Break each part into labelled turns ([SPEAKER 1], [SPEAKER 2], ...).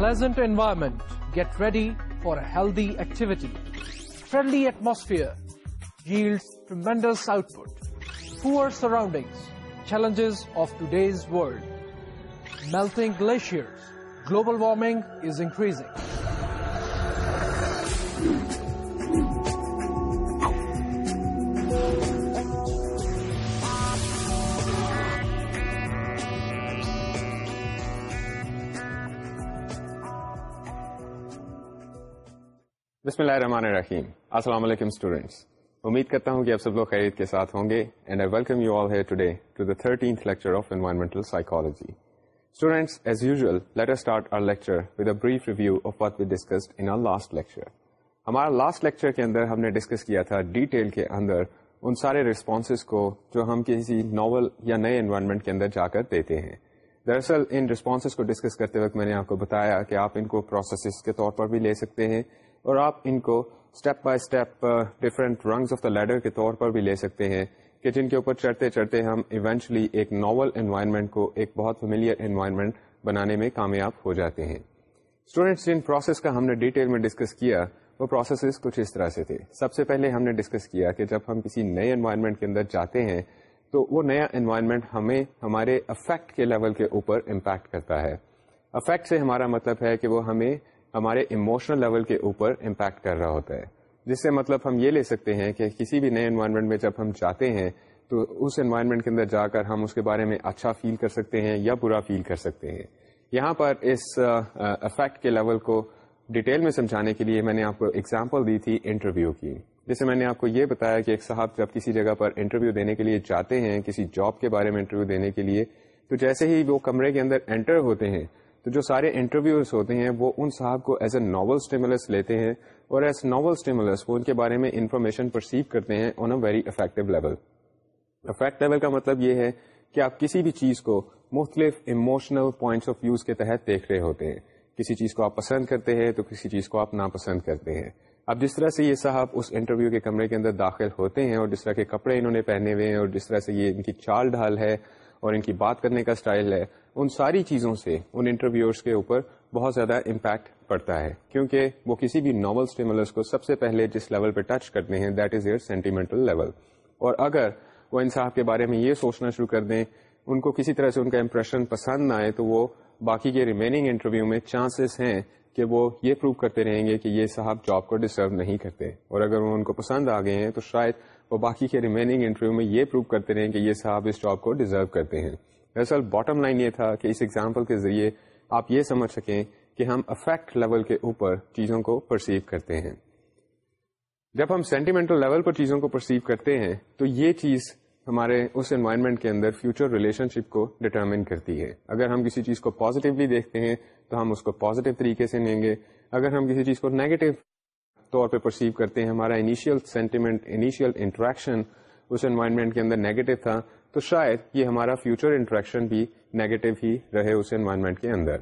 [SPEAKER 1] Pleasant environment. Get ready for a healthy activity. Friendly atmosphere yields tremendous output. Poor surroundings. Challenges of today's world. Melting glaciers. Global warming is increasing.
[SPEAKER 2] بسم اللہ الرحمن الرحیم السلام علیکم students امید کرتا ہوں کہ آپ سب لوگ خیریت کے ساتھ ہوں گے and I welcome you all here today to the thirteenth lecture of environmental psychology students as usual let's start our lecture with a brief review of what we discussed in last lecture ہمارا last lecture کے اندر ہم نے discuss کیا تھا detail کے اندر ان سارے responses کو جو ہم کسی ناول یا نئے انوائرمنٹ کے اندر جا کر دیتے ہیں دراصل ان ریسپانسز کو ڈسکس کرتے وقت میں نے آپ کو بتایا کہ آپ ان کو پروسیسز کے طور پر بھی لے سکتے ہیں اور آپ ان کو step by step different rungs of the ladder کے طور پر بھی لے سکتے ہیں کہ جن کے اوپر چڑھتے چڑھتے ہم ایونچلی ایک ناول انوائرمنٹ کو ایک بہت فیملیئر انوائرمنٹ بنانے میں کامیاب ہو جاتے ہیں اسٹوڈینٹس جن پروسیس کا ہم نے ڈیٹیل میں ڈسکس کیا وہ پروسیسز کچھ اس طرح سے تھے سب سے پہلے ہم نے ڈسکس کیا کہ جب ہم کسی نئے انوائرمنٹ کے اندر جاتے ہیں تو وہ نیا انوائرمنٹ ہمیں ہمارے افیکٹ کے لیول کے اوپر امپیکٹ کرتا ہے افیکٹ سے ہمارا مطلب ہے کہ وہ ہمیں ہمارے اموشنل لیول کے اوپر امپیکٹ کر رہا ہوتا ہے جس سے مطلب ہم یہ لے سکتے ہیں کہ کسی بھی نئے انوائرمنٹ میں جب ہم جاتے ہیں تو اس انوائرمنٹ کے اندر جا کر ہم اس کے بارے میں اچھا فیل کر سکتے ہیں یا برا فیل کر سکتے ہیں یہاں پر اس افیکٹ کے لیول کو ڈیٹیل میں سمجھانے کے لیے میں نے آپ کو اگزامپل دی تھی انٹرویو کی جیسے میں نے آپ کو یہ بتایا کہ ایک صاحب جب کسی جگہ پر انٹرویو دینے کے لیے جاتے ہیں کسی جاب کے بارے میں انٹرویو دینے کے لیے تو جیسے ہی وہ کمرے کے اندر انٹر ہوتے ہیں تو جو سارے انٹرویوز ہوتے ہیں وہ ان صاحب کو ایز اے ناول اسٹیمولس لیتے ہیں اور ایز ناول اسٹیمولس وہ ان کے بارے میں انفارمیشن پرسیو کرتے ہیں on a very affective level affect level کا مطلب یہ ہے کہ آپ کسی بھی چیز کو مختلف اموشنل پوائنٹس آف ویوز کے تحت دیکھ رہے ہوتے ہیں کسی چیز کو آپ پسند کرتے ہیں تو کسی چیز کو آپ ناپسند کرتے ہیں اب جس طرح سے یہ صاحب اس انٹرویو کے کمرے کے اندر داخل ہوتے ہیں اور جس طرح کے کپڑے انہوں نے پہنے ہوئے ہیں اور جس طرح سے یہ ان کی چال ڈھال ہے اور ان کی بات کرنے کا اسٹائل ہے ان ساری چیزوں سے ان انٹرویوئرس کے اوپر بہت زیادہ امپیکٹ پڑتا ہے کیونکہ وہ کسی بھی ناول اسٹیمولس کو سب سے پہلے جس لیول پہ ٹچ کرتے ہیں that is our sentimental level اور اگر وہ ان صاحب کے بارے میں یہ سوچنا شروع کر دیں ان کو کسی طرح سے ان کا امپریشن پسند نہ آئے تو وہ باقی کے ریمیننگ انٹرویو میں چانسز ہیں کہ وہ یہ پروو کرتے رہیں گے کہ یہ صاحب جاب کو ڈیزرو نہیں کرتے اور اگر وہ ان کو پسند آ گئے ہیں تو شاید وہ باقی کے ریمیننگ انٹرویو میں یہ پروو کرتے رہیں کہ یہ صاحب اس جاب کو ڈیزرو کرتے ہیں دراصل باٹم لائن یہ تھا کہ اس ایگزامپل کے ذریعے آپ یہ سمجھ سکیں کہ ہم افیکٹ لیول کے اوپر چیزوں کو پرسیو کرتے ہیں جب ہم سینٹیمنٹل لیول پر چیزوں کو پرسیو کرتے ہیں تو یہ چیز ہمارے اس انوائرمنٹ کے اندر فیوچر ریلیشن شپ کو ڈٹرمن کرتی ہے اگر ہم کسی چیز کو پازیٹیولی دیکھتے ہیں تو ہم اس کو پازیٹیو طریقے سے لیں گے اگر ہم کسی چیز کو نیگیٹو طور پہ پرسیو کرتے ہیں ہمارا انیشیل سینٹیمنٹ انیشیل انٹریکشن اس انوائرمنٹ کے اندر نیگیٹو تھا تو شاید یہ ہمارا فیوچر انٹریکشن بھی نیگیٹو ہی رہے اس انوائرمنٹ کے اندر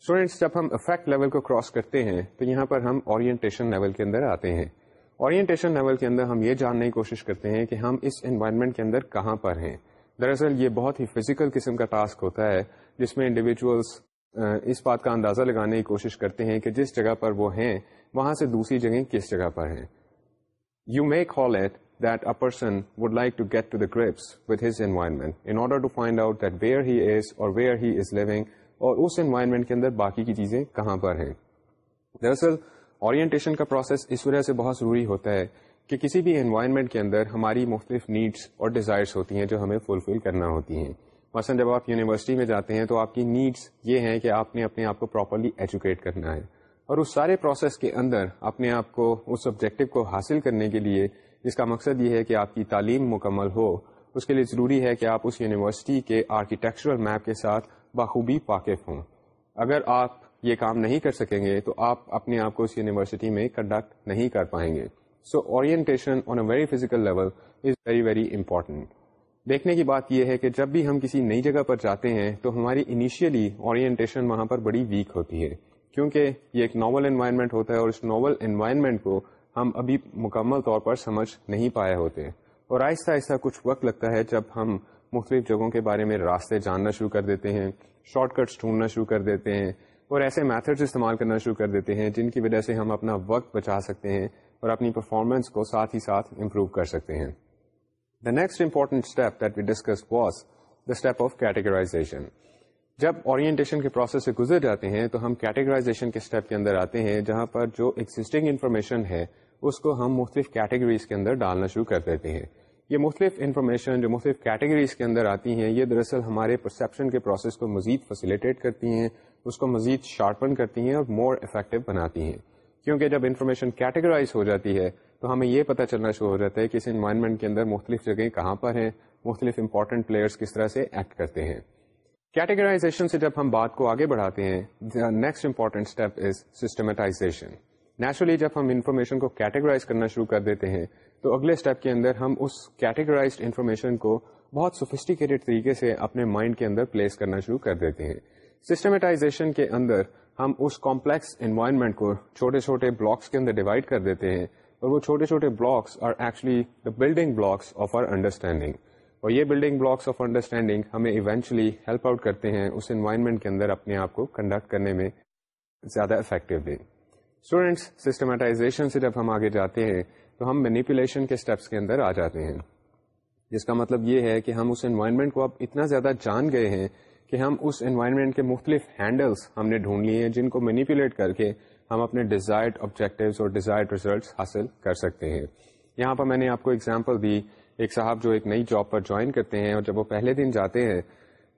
[SPEAKER 2] اسٹوڈینٹس جب ہم افیکٹ لیول کو کراس کرتے ہیں تو یہاں پر ہم اورینٹیشن لیول کے اندر آتے ہیں اورینٹیشن لیول کے اندر ہم یہ جاننے کی کوشش کرتے ہیں کہ ہم اس انوائرمنٹ کے اندر کہاں پر ہیں دراصل یہ بہت ہی فزیکل قسم کا ٹاسک ہوتا ہے جس میں انڈیویجولس اس بات کا اندازہ لگانے کی کوشش کرتے ہیں کہ جس جگہ پر وہ ہیں وہاں سے دوسری جگہ کس جگہ پر ہیں you make hall at that a person would like to get to the grips with his environment in order to find out that where he is or where he از لونگ اور اس انوائرمنٹ کے اندر باقی کی چیزیں کہاں پر ہیں دراصل اورینٹیشن کا پروسیس اس وجہ سے بہت ضروری ہوتا ہے کہ کسی بھی انوائرمنٹ کے اندر ہماری مختلف نیڈس اور ڈیزائرس ہوتی ہیں جو ہمیں فلفل کرنا ہوتی ہیں مثلا جب آپ یونیورسٹی میں جاتے ہیں تو آپ کی نیڈس یہ ہیں کہ آپ نے اپنے آپ کو پراپرلی ایجوکیٹ کرنا ہے اور اس سارے پروسیس کے اندر اپنے آپ کو اس آبجیکٹو کو حاصل کرنے کے لیے جس کا مقصد یہ ہے کہ آپ کی تعلیم مکمل ہو اس کے لیے ضروری ہے کہ آپ اس یونیورسٹی کے آرکیٹیکچرل میپ کے ساتھ بخوبی واقف ہوں اگر آپ یہ کام نہیں کر سکیں گے تو آپ اپنے آپ کو اس یونیورسٹی میں کنڈکٹ نہیں کر پائیں گے so orientation on a very physical level is very very important دیکھنے کی بات یہ ہے کہ جب بھی ہم کسی نئی جگہ پر جاتے ہیں تو ہماری انیشیلی اورینٹیشن وہاں پر بڑی ویک ہوتی ہے کیونکہ یہ ایک ناول انوائرمنٹ ہوتا ہے اور اس ناول انوائرمنٹ کو ہم ابھی مکمل طور پر سمجھ نہیں پائے ہوتے اور آہستہ آہستہ کچھ وقت لگتا ہے جب ہم مختلف جگہوں کے بارے میں راستے جاننا شروع کر دیتے ہیں شارٹ کٹس ڈھونڈنا شروع کر دیتے ہیں اور ایسے میتھڈس استعمال کرنا شروع کر دیتے ہیں جن کی وجہ سے ہم اپنا وقت بچا سکتے ہیں اور اپنی پرفارمنس کو ساتھ ہی ساتھ امپروو کر سکتے ہیں the next important step that we discuss was the step of categorisation جب اورینٹیشن کے پروسیس سے گزر جاتے ہیں تو ہم کیٹیگرائزیشن کے اسٹیپ کے اندر آتے ہیں جہاں پر جو ایگزٹنگ انفارمیشن ہے اس کو ہم مختلف کیٹیگریز کے اندر ڈالنا شروع کر دیتے ہیں یہ مختلف انفارمیشن جو مختلف کیٹیگریز کے اندر آتی ہیں یہ دراصل ہمارے پرسیپشن کے پروسیس کو مزید فیسیلیٹیٹ کرتی ہیں اس کو مزید شارپن کرتی ہیں اور مور افیکٹو بناتی ہیں کیونکہ جب انفارمیشن کیٹیگرائز ہو جاتی ہے تو ہمیں یہ پتہ چلنا شروع ہو جاتا ہے کہ اس انوائرمنٹ کے اندر مختلف جگہیں کہاں پر ہیں مختلف امپورٹنٹ پلیئرس کس طرح سے ایکٹ کرتے ہیں کیٹیگرائزیشن سے جب ہم بات کو آگے بڑھاتے ہیں next important step is systematization naturally جب ہم انفارمیشن کو کیٹیگرائز کرنا شروع کر دیتے ہیں تو اگلے اسٹیپ کے اندر ہم اس کیٹیگرائز انفارمیشن کو بہت سوفسٹیکیٹڈ طریقے سے اپنے مائنڈ کے اندر پلیس کرنا شروع کر دیتے ہیں سسٹمیٹائزیشن کے اندر ہم اس کمپلیکس انوائرمنٹ کو چھوٹے چھوٹے بلاکس کے اندر ڈیوائڈ کر دیتے ہیں اور وہ چھوٹے چھوٹے blocks are actually the building blocks of our understanding اور یہ بلڈنگ بلاکس آف انڈرسٹینڈنگ ہمیں ایونچولی ہیلپ آؤٹ کرتے ہیں اس انوائرمنٹ کے اندر اپنے آپ کو کنڈکٹ کرنے میں زیادہ افیکٹولی اسٹوڈینٹس سسٹمیٹائزیشن سے جب ہم آگے جاتے ہیں تو ہم مینیپولیشن کے اسٹیپس کے اندر آ جاتے ہیں جس کا مطلب یہ ہے کہ ہم اس انوائرمنٹ کو اب اتنا زیادہ جان گئے ہیں کہ ہم اس انوائرمنٹ کے مختلف ہینڈلس ہم نے ڈھونڈ لیے ہیں جن کو مینیپولیٹ کر کے ہم اپنے ڈیزائرڈ آبجیکٹیو اور ڈیزائرڈ ریزلٹس حاصل کر سکتے ہیں یہاں پر میں نے آپ کو اگزامپل دی ایک صاحب جو ایک نئی جاب پر جوائن کرتے ہیں اور جب وہ پہلے دن جاتے ہیں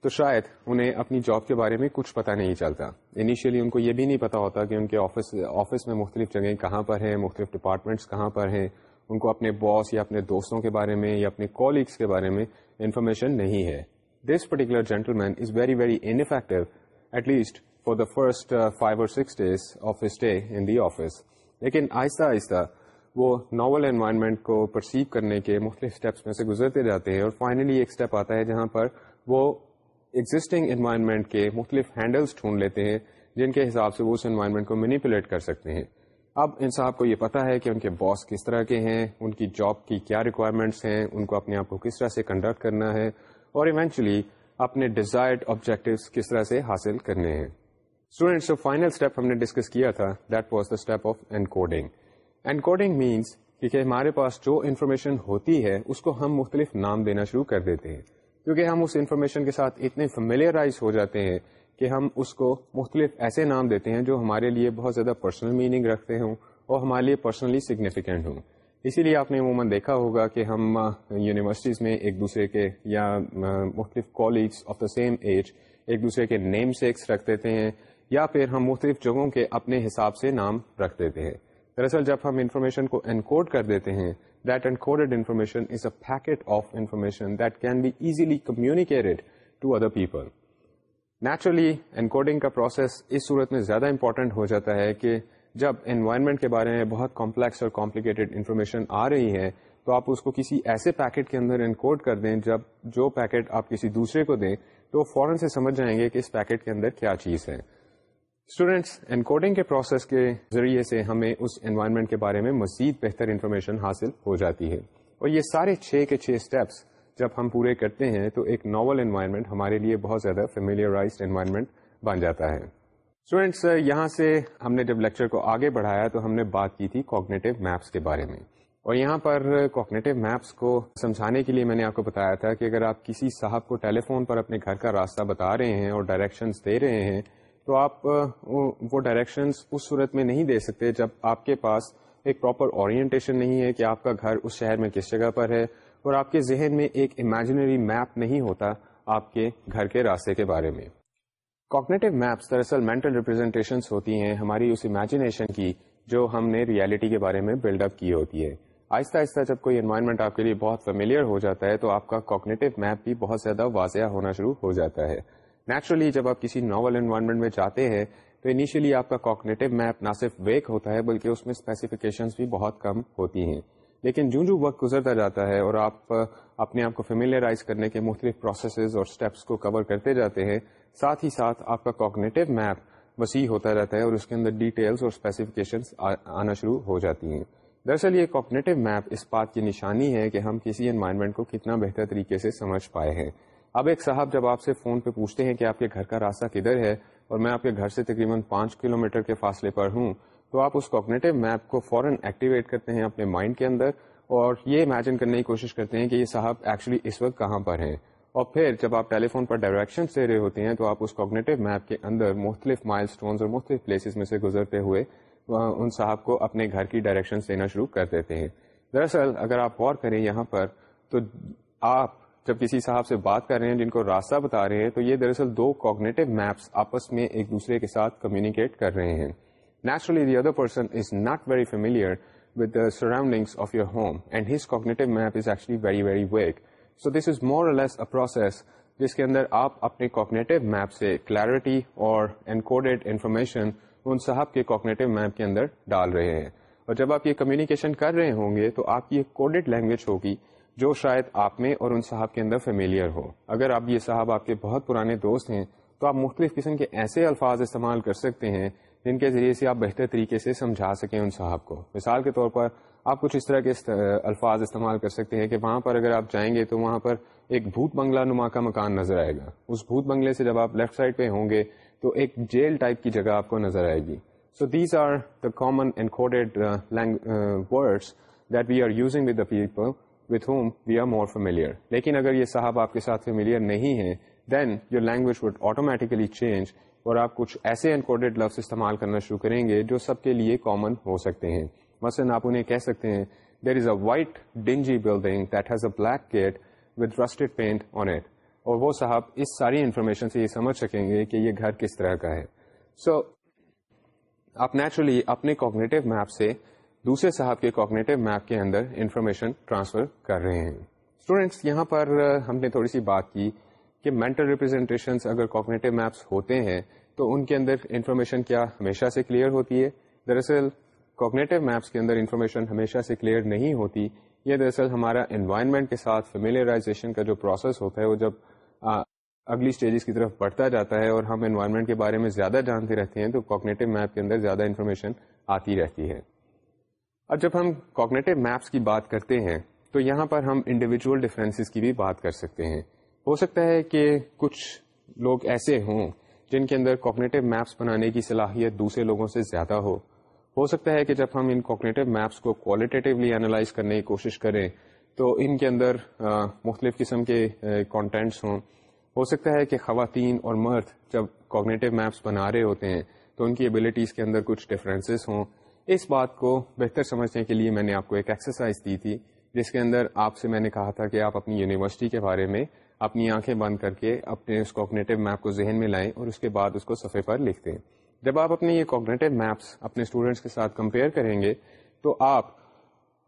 [SPEAKER 2] تو شاید انہیں اپنی جاب کے بارے میں کچھ پتہ نہیں چلتا انیشیلی ان کو یہ بھی نہیں پتہ ہوتا کہ ان کے آفس آفس میں مختلف جگہیں کہاں پر ہیں مختلف ڈپارٹمنٹس کہاں پر ہیں ان کو اپنے باس یا اپنے دوستوں کے بارے میں یا اپنے کولیگس کے بارے میں انفارمیشن نہیں ہے this particular gentleman is very very ineffective at least for the first five or six days of stay in the office لیکن آہستہ آہستہ وہ ناول انوائرمنٹ کو پرسیو کرنے کے مختلف اسٹیپس میں سے گزرتے جاتے ہیں اور فائنلی ایک اسٹیپ آتا ہے جہاں پر وہ ایگزٹنگ انوائرمنٹ کے مختلف ہینڈلس ڈھونڈ لیتے ہیں جن کے حساب سے وہ اس انوائرمنٹ کو مینیپولیٹ کر سکتے ہیں اب ان صاحب کو یہ پتا ہے کہ ان کے باس کس طرح کے ہیں ان کی جاب کی کیا ریکوائرمنٹس ہیں ان کو اپنے آپ کو کس طرح سے کنڈکٹ کرنا ہے اور ایونچولی اپنے ڈیزائرڈ آبجیکٹوس کس طرح سے حاصل کرنے ہیں اسٹوڈینٹس جو فائنل اسٹیپ ہم نے ڈسکس کیا تھا that was the step of means ہمارے پاس جو انفارمیشن ہوتی ہے اس کو ہم مختلف نام دینا شروع کر دیتے ہیں کیونکہ ہم اس انفارمیشن کے ساتھ اتنے فیملیئرائز ہو جاتے ہیں کہ ہم اس کو مختلف ایسے نام دیتے ہیں جو ہمارے لیے بہت زیادہ پرسنل میننگ رکھتے ہوں اور ہمارے لیے پرسنلی سگنیفیکینٹ ہوں اسی لیے آپ نے عموماً دیکھا ہوگا کہ ہم یونیورسٹیز میں ایک دوسرے کے یا مختلف colleges of the same age ایک دوسرے کے نیم سیکس رکھ دیتے ہیں یا پھر ہم مختلف جگہوں کے اپنے حساب سے نام رکھ دیتے ہیں دراصل جب ہم انفارمیشن کو انکوڈ کر دیتے ہیں that encoded information is a packet of information that can be easily communicated to other people naturally encoding کا پروسیس اس صورت میں زیادہ امپورٹنٹ ہو جاتا ہے کہ جب انوائرمنٹ کے بارے میں بہت کمپلیکس اور کمپلیکیٹڈ انفارمیشن آ رہی ہے تو آپ اس کو کسی ایسے پیکٹ کے اندر انکوڈ کر دیں جب جو پیکٹ آپ کسی دوسرے کو دیں تو فوراً سے سمجھ جائیں گے کہ اس پیکٹ کے اندر کیا چیز ہے اسٹوڈینٹس انکوڈنگ کے پروسیس کے ذریعے سے ہمیں اس انوائرمنٹ کے بارے میں مزید بہتر انفارمیشن حاصل ہو جاتی ہے اور یہ سارے چھ کے چھ اسٹیپس جب ہم پورے کرتے ہیں تو ایک ناول انوائرمنٹ ہمارے لیے بہت زیادہ فیملیرائز انوائرمنٹ بن جاتا ہے اسٹوڈینٹس یہاں سے ہم نے جب لیکچر کو آگے بڑھایا تو ہم نے بات کی تھی کوگنیٹو میپس کے بارے میں اور یہاں پر کوکنیٹو میپس کو سمجھانے کے لیے میں نے آپ کو بتایا تھا کہ اگر آپ کسی صاحب کو ٹیلی فون پر اپنے گھر کا راستہ بتا رہے ہیں اور ڈائریکشنس دے رہے ہیں تو آپ وہ ڈائریکشنس اس صورت میں نہیں دے سکتے جب آپ کے پاس ایک پراپر اورینٹیشن نہیں ہے کہ آپ کا گھر اس شہر میں کس جگہ پر ہے اور آپ کے ذہن میں ایک امیجنری میپ نہیں ہوتا آپ کے گھر کے راستے کے بارے میں کوکنیٹو میپس دراصل مینٹل ریپرزینٹیشنس ہوتی ہیں ہماری اس امیجنیشن کی جو ہم نے ریالٹی کے بارے میں بلڈ اپ کی ہوتی ہے آہستہ آہستہ جب کوئی انوائرمنٹ آپ کے لیے بہت فیملیئر ہو جاتا ہے تو آپ کا کوکنیٹو میپ بھی بہت زیادہ واضح ہونا شروع ہو جاتا ہے نیچرلی جب آپ کسی ناول انوائرمنٹ میں جاتے ہیں تو انیشیلی آپ کا کوکنیٹو میپ نہ صرف ویک ہوتا ہے بلکہ اس میں اسپیسیفکیشنس بھی بہت کم ہوتی ہیں لیکن جوں جو وقت گزرتا جاتا ہے اور آپ اپنے آپ کو فیملیئرائز کرنے کے مختلف پروسیسز اور اسٹیپس کو کور کرتے جاتے ہیں ساتھ ہی ساتھ آپ کا کوکنیٹو میپ وسیع ہوتا رہتا ہے اور اس کے اندر ڈیٹیلس اور اسپیسیفکیشنس آنا شروع ہو جاتی ہیں دراصل یہ کوکنیٹو میپ اس بات کی نشانی ہے کہ ہم کسی انوائرمنٹ کو کتنا بہتر طریقے سے سمجھ پائے ہیں اب ایک صاحب جب آپ سے فون پہ پوچھتے ہیں کہ آپ کے گھر کا راستہ کدھر ہے اور میں آپ کے گھر سے تقریباً پانچ کلو کے فاصلے پر ہوں تو آپ اس کوگنیٹو میپ کو فوراً ایکٹیویٹ کرتے ہیں اپنے مائنڈ کے اندر اور یہ امیجن کرنے کی کوشش کرتے ہیں کہ یہ صاحب ایکچولی اس وقت کہاں پر ہیں اور پھر جب آپ ٹیلی فون پر ڈائریکشن دے رہے ہوتے ہیں تو آپ اس کوگنیٹو میپ کے اندر مختلف مائل سٹونز اور مختلف پلیسز میں سے گزرتے ہوئے ان صاحب کو اپنے گھر کی ڈائریکشن دینا شروع کر دیتے ہیں دراصل اگر آپ غور کریں یہاں پر تو آپ جب کسی صاحب سے بات کر رہے ہیں جن کو راستہ بتا رہے ہیں تو یہ دراصل دو کوگنیٹو میپس آپس میں ایک دوسرے کے ساتھ کمیونیکیٹ کر رہے ہیں naturally the other person is not very familiar with the surroundings of your home and his cognitive map is actually very very weak so this is more less a process جس کے اندر آپ اپنے cognitive map سے clarity اور encoded information ان صاحب کے کوگنیٹو میپ کے اندر ڈال رہے ہیں اور جب آپ یہ کمیونیکیشن کر رہے ہوں گے تو آپ کی ایک کوڈیڈ لینگویج ہوگی جو شاید آپ میں اور ان صاحب کے اندر فیملیئر ہو اگر آپ یہ صاحب آپ کے بہت پرانے دوست ہیں تو آپ مختلف قسم کے ایسے الفاظ استعمال کر سکتے ہیں جن کے ذریعے سے آپ بہتر طریقے سے سمجھا سکیں ان صاحب کو مثال کے طور پر آپ کچھ اس طرح کے الفاظ استعمال کر سکتے ہیں کہ وہاں پر اگر آپ جائیں گے تو وہاں پر ایک بھوت بنگلہ نما کا مکان نظر آئے گا اس بھوت بنگلے سے جب آپ لیفٹ سائڈ پہ ہوں گے تو ایک جیل ٹائپ کی جگہ آپ کو نظر آئے گی so these are the common encoded language words that we are using with the people لیکن اگر یہ صاحب آپ کے ساتھ نہیں ہیں آٹو اور آپ کچھ ایسے انکورڈیڈ لفظ استعمال کرنا شروع کریں گے جو سب کے لیے کامن ہو سکتے ہیں مثلاً آپ انہیں کہہ سکتے ہیں there is a white dingy building that has a black gate with rusted paint on it اور وہ صاحب اس ساری انفارمیشن سے یہ سمجھ سکیں گے کہ یہ گھر کس طرح کا ہے سو آپ نیچرلی اپنے کوگنیٹو میپ سے دوسرے صاحب کے کوکنیٹو میپ کے اندر انفارمیشن ٹرانسفر کر رہے ہیں اسٹوڈینٹس یہاں پر ہم نے تھوڑی سی بات کی کہ مینٹل ریپرزینٹیشن اگر کوکنیٹو میپس ہوتے ہیں تو ان کے اندر انفارمیشن کیا ہمیشہ سے کلیئر ہوتی ہے دراصل کوکنیٹو میپس کے اندر انفارمیشن ہمیشہ سے کلیئر نہیں ہوتی یہ دراصل ہمارا انوائرمنٹ کے ساتھ فیملرائزیشن کا جو پروسیس ہوتا ہے وہ جب آ, اگلی اسٹیجز کی طرف بڑھتا جاتا ہے اور ہم انوائرمنٹ کے بارے میں زیادہ جانتے رہتے ہیں تو کوکنیٹو میپ کے اندر زیادہ انفارمیشن آتی رہتی ہے اب جب ہم کوگنیٹو میپس کی بات کرتے ہیں تو یہاں پر ہم انڈیویجول ڈفرینسز کی بھی بات کر سکتے ہیں ہو سکتا ہے کہ کچھ لوگ ایسے ہوں جن کے اندر کوگنیٹو میپس بنانے کی صلاحیت دوسرے لوگوں سے زیادہ ہو ہو سکتا ہے کہ جب ہم ان کوگنیٹو میپس کو کوالٹیٹیولی انالائز کرنے کی کوشش کریں تو ان کے اندر مختلف قسم کے کانٹینٹس ہوں ہو سکتا ہے کہ خواتین اور مرد جب کوگنیٹو میپس بنا رہے ہوتے ہیں تو ان کی ابیلیٹیز کے اندر کچھ ڈفرینسز ہوں اس بات کو بہتر سمجھنے کے لیے میں نے آپ کو ایک ایکسرسائز دی تھی جس کے اندر آپ سے میں نے کہا تھا کہ آپ اپنی یونیورسٹی کے بارے میں اپنی آنکھیں بند کر کے اپنے اس کوگنیٹیو میپ کو ذہن میں لائیں اور اس کے بعد اس کو صفحے پر لکھ دیں جب آپ اپنے یہ کوگنیٹو میپس اپنے اسٹوڈنٹس کے ساتھ کمپیئر کریں گے تو آپ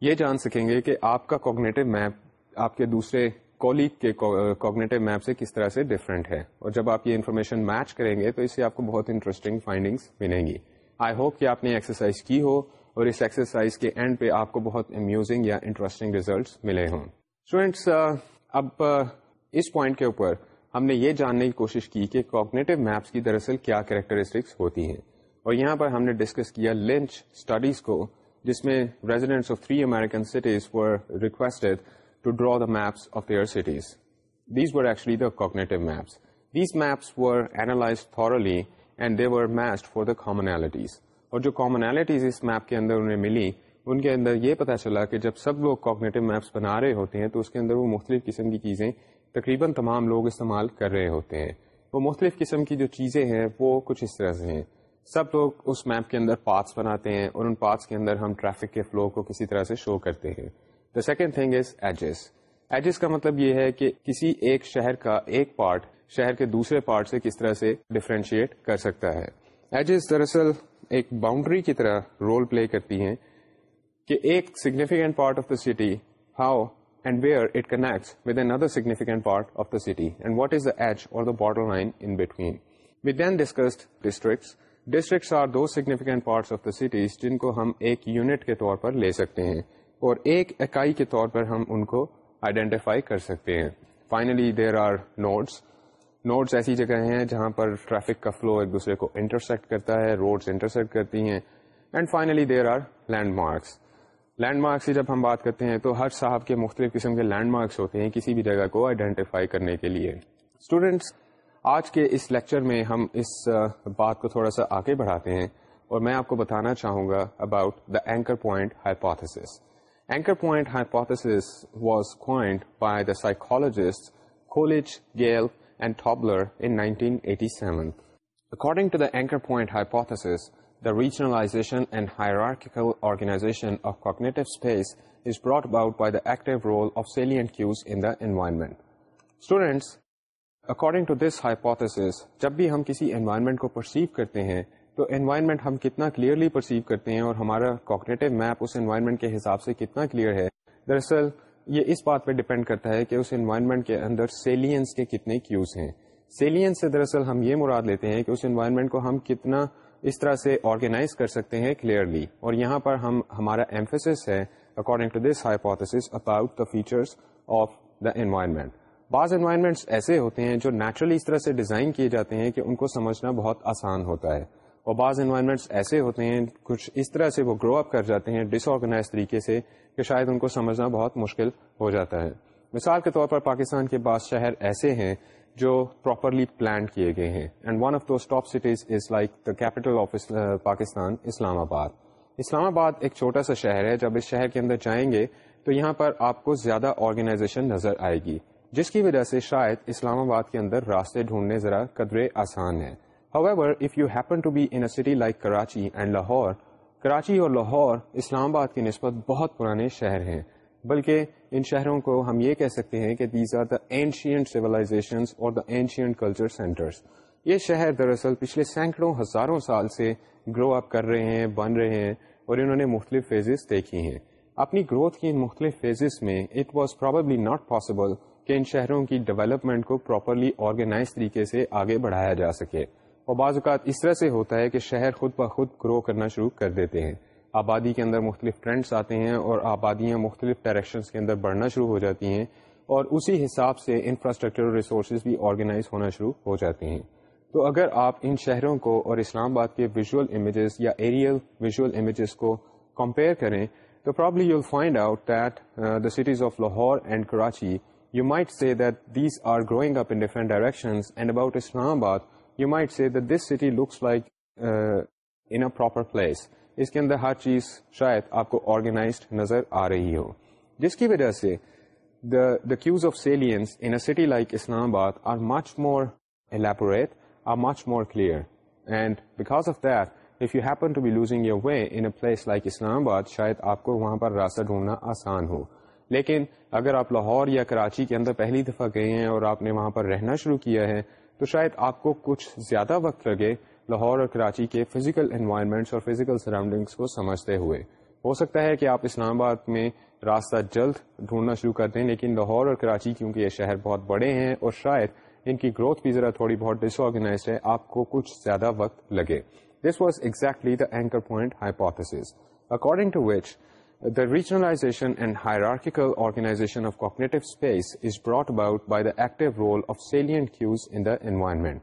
[SPEAKER 2] یہ جان سکیں گے کہ آپ کا کوگنیٹیو میپ آپ کے دوسرے کولیگ کے کوگنیٹیو میپ سے کس طرح سے ڈفرینٹ ہے اور جب آپ یہ انفارمیشن میچ کریں گے تو اس سے آپ کو بہت انٹرسٹنگ فائنڈنگس ملیں گی آئی ہوپ کہ آپ نے ایکسرسائز کی ہو اور اس ایکسرسائز کے اینڈ پہ آپ کو بہت امیوزنگ یا انٹرسٹنگ ریزلٹس ملے ہوں اسٹوڈینٹس اب اس پوائنٹ کے اوپر ہم نے یہ جاننے کی کوشش کی کہ کوگنیٹو میپس کی دراصل کیا کریکٹرسٹکس ہوتی ہیں اور یہاں پر ہم نے ڈسکس کیا لنچ اسٹڈیز کو جس میں residents of three American cities were requested to draw the maps of their cities these were actually the cognitive maps these maps were analyse thoroughly and they were matched for the commonalities اور جو commonalities اس map کے اندر انہیں ملی ان کے اندر یہ پتا چلا کہ جب سب لوگ کامنیٹو میپس بنا رہے ہوتے ہیں تو اس کے اندر وہ مختلف قسم کی چیزیں تقریباً تمام لوگ استعمال کر رہے ہوتے ہیں وہ مختلف قسم کی جو چیزیں ہیں وہ کچھ اس طرح سے ہیں سب لوگ اس میپ کے اندر پاتس بناتے ہیں اور ان پاتس کے اندر ہم ٹریفک کے فلو کو کسی طرح سے شو کرتے ہیں the second thing is edges edges کا مطلب یہ ہے کہ کسی ایک شہر کا ایک پارٹ شہر کے دوسرے پارٹ سے کس طرح سے ڈفرینشیٹ کر سکتا ہے ایجز دراصل ایک باؤنڈری کی طرح رول پلے کرتی ہیں کہ ایک significant part of the city how and where it connects with significant part of the city and what is the edge or borderline in between them discussed districts districts are two significant parts of the cities جن کو ہم ایک unit کے طور پر لے سکتے ہیں اور ایک اکائی کے طور پر ہم ان کو آئیڈینٹیفائی کر سکتے ہیں finally there are nodes nodes ایسی جگہیں جہاں پر ٹریفک کا فلو ایک دوسرے کو انٹرسیکٹ کرتا ہے روڈس انٹرسیکٹ کرتی ہیں and finally there are landmarks landmarks کی جب ہم بات کرتے ہیں تو ہر صاحب کے مختلف قسم کے لینڈ مارکس ہوتے ہیں کسی بھی جگہ کو آئیڈینٹیفائی کرنے کے لیے اسٹوڈینٹس آج کے اس لیکچر میں ہم اس بات کو تھوڑا سا آگے بڑھاتے ہیں اور میں آپ کو بتانا چاہوں گا about the anchor point hypothesis anchor point hypothesis was coined by the psychologist Golledge Gale and Tobler in 1987. According to the anchor point hypothesis, the regionalization and hierarchical organization of cognitive space is brought about by the active role of salient cues in the environment. Students, according to this hypothesis, جب بھی ہم کسی environment کو perceive کرتے ہیں تو environment ہم کتنا کلیئرلی پرسیو کرتے ہیں اور ہمارا کوکریٹو میپ اس انوائرمنٹ کے حساب سے کتنا کلیئر ہے دراصل یہ اس بات پہ ڈیپینڈ کرتا ہے کہ اس انوائرمنٹ کے اندر سیلینس کے کتنے کیوز ہیں سیلینس سے دراصل ہم یہ مراد لیتے ہیں کہ اس انوائرمنٹ کو ہم کتنا اس طرح سے آرگنائز کر سکتے ہیں کلیئرلی اور یہاں پر ہم ہمارا ایمفیس ہے according to this hypothesis about the features of the environment بعض انوائرمنٹس ایسے ہوتے ہیں جو نیچرلی اس طرح سے ڈیزائن کیے جاتے ہیں کہ ان کو سمجھنا بہت آسان ہوتا ہے اور بعض انوائرمنٹس ایسے ہوتے ہیں کچھ اس طرح سے وہ گرو اپ کر جاتے ہیں ڈس آرگنائز طریقے سے کہ شاید ان کو سمجھنا بہت مشکل ہو جاتا ہے مثال کے طور پر پاکستان کے بعض شہر ایسے ہیں جو پراپرلی پلانڈ کیے گئے ہیں and one of those top cities is like the capital Pakistan Islamabad Islamabad ایک چھوٹا سا شہر ہے جب اس شہر کے اندر جائیں گے تو یہاں پر آپ کو زیادہ آرگنائزیشن نظر آئے گی جس کی وجہ سے شاید اسلام آباد کے اندر راستے ڈھونڈنے ذرا قدرے آسان ہے کراچی اور لاہور اسلام آباد کی نسبت بہت پرانے شہر ہیں بلکہ ان شہروں کو ہم یہ کہہ سکتے ہیں کہ these are the ancient civilizations اور دا اینشینٹ کلچر سینٹرس یہ شہر دراصل پچھلے سینکڑوں ہزاروں سال سے گرو اپ کر رہے ہیں بن رہے ہیں اور انہوں نے مختلف فیزز دیکھی ہیں اپنی گروتھ کی ان مختلف فیزز میں it was probably not possible کہ ان شہروں کی ڈیولپمنٹ کو پراپرلی آرگنائز طریقے سے آگے بڑھایا جا سکے اور بعض اوقات اس طرح سے ہوتا ہے کہ شہر خود بخود گرو کرنا شروع کر دیتے ہیں آبادی کے اندر مختلف ٹرینڈس آتے ہیں اور آبادیاں مختلف ڈائریکشنس کے اندر بڑھنا شروع ہو جاتی ہیں اور اسی حساب سے انفراسٹرکچر ریسورسز بھی آرگنائز ہونا شروع ہو جاتے ہیں تو اگر آپ ان شہروں کو اور اسلام آباد کے ویژول امیجز یا ایریل ویژول امیجز کو کمپیئر کریں تو probably you find out that the cities of Lahore and Karachi you might say that these are growing up in different directions and about Islamabad you might say this city looks like in a proper place اس کے اندر ہر چیز شاید آپ کو organized نظر آ رہی ہو جس کی وجہ سے شاید آپ کو وہاں پر راستہ ڈھونڈنا آسان ہو لیکن اگر آپ لاہور یا کراچی کے اندر پہلی دفعہ گئے ہیں اور آپ نے وہاں پر رہنا شروع کیا ہے تو شاید آپ کو کچھ زیادہ وقت لگے لاہور اور کراچی کے فزیکل انوائرمنٹس اور فزیکل سراؤنڈنگس کو سمجھتے ہوئے ہو سکتا ہے کہ آپ اسلام آباد میں راستہ جلد ڈھونڈنا شروع کر دیں لیکن لاہور اور کراچی کیونکہ یہ شہر بہت بڑے ہیں اور شاید ان کی گروتھ بھی ذرا تھوڑی بہت ڈس آرگنائز ہے آپ کو کچھ زیادہ وقت لگے this was exactly the anchor point hypothesis according to which regionalisation and hierarchical organisation of cognitive brought about by the role of salient cues in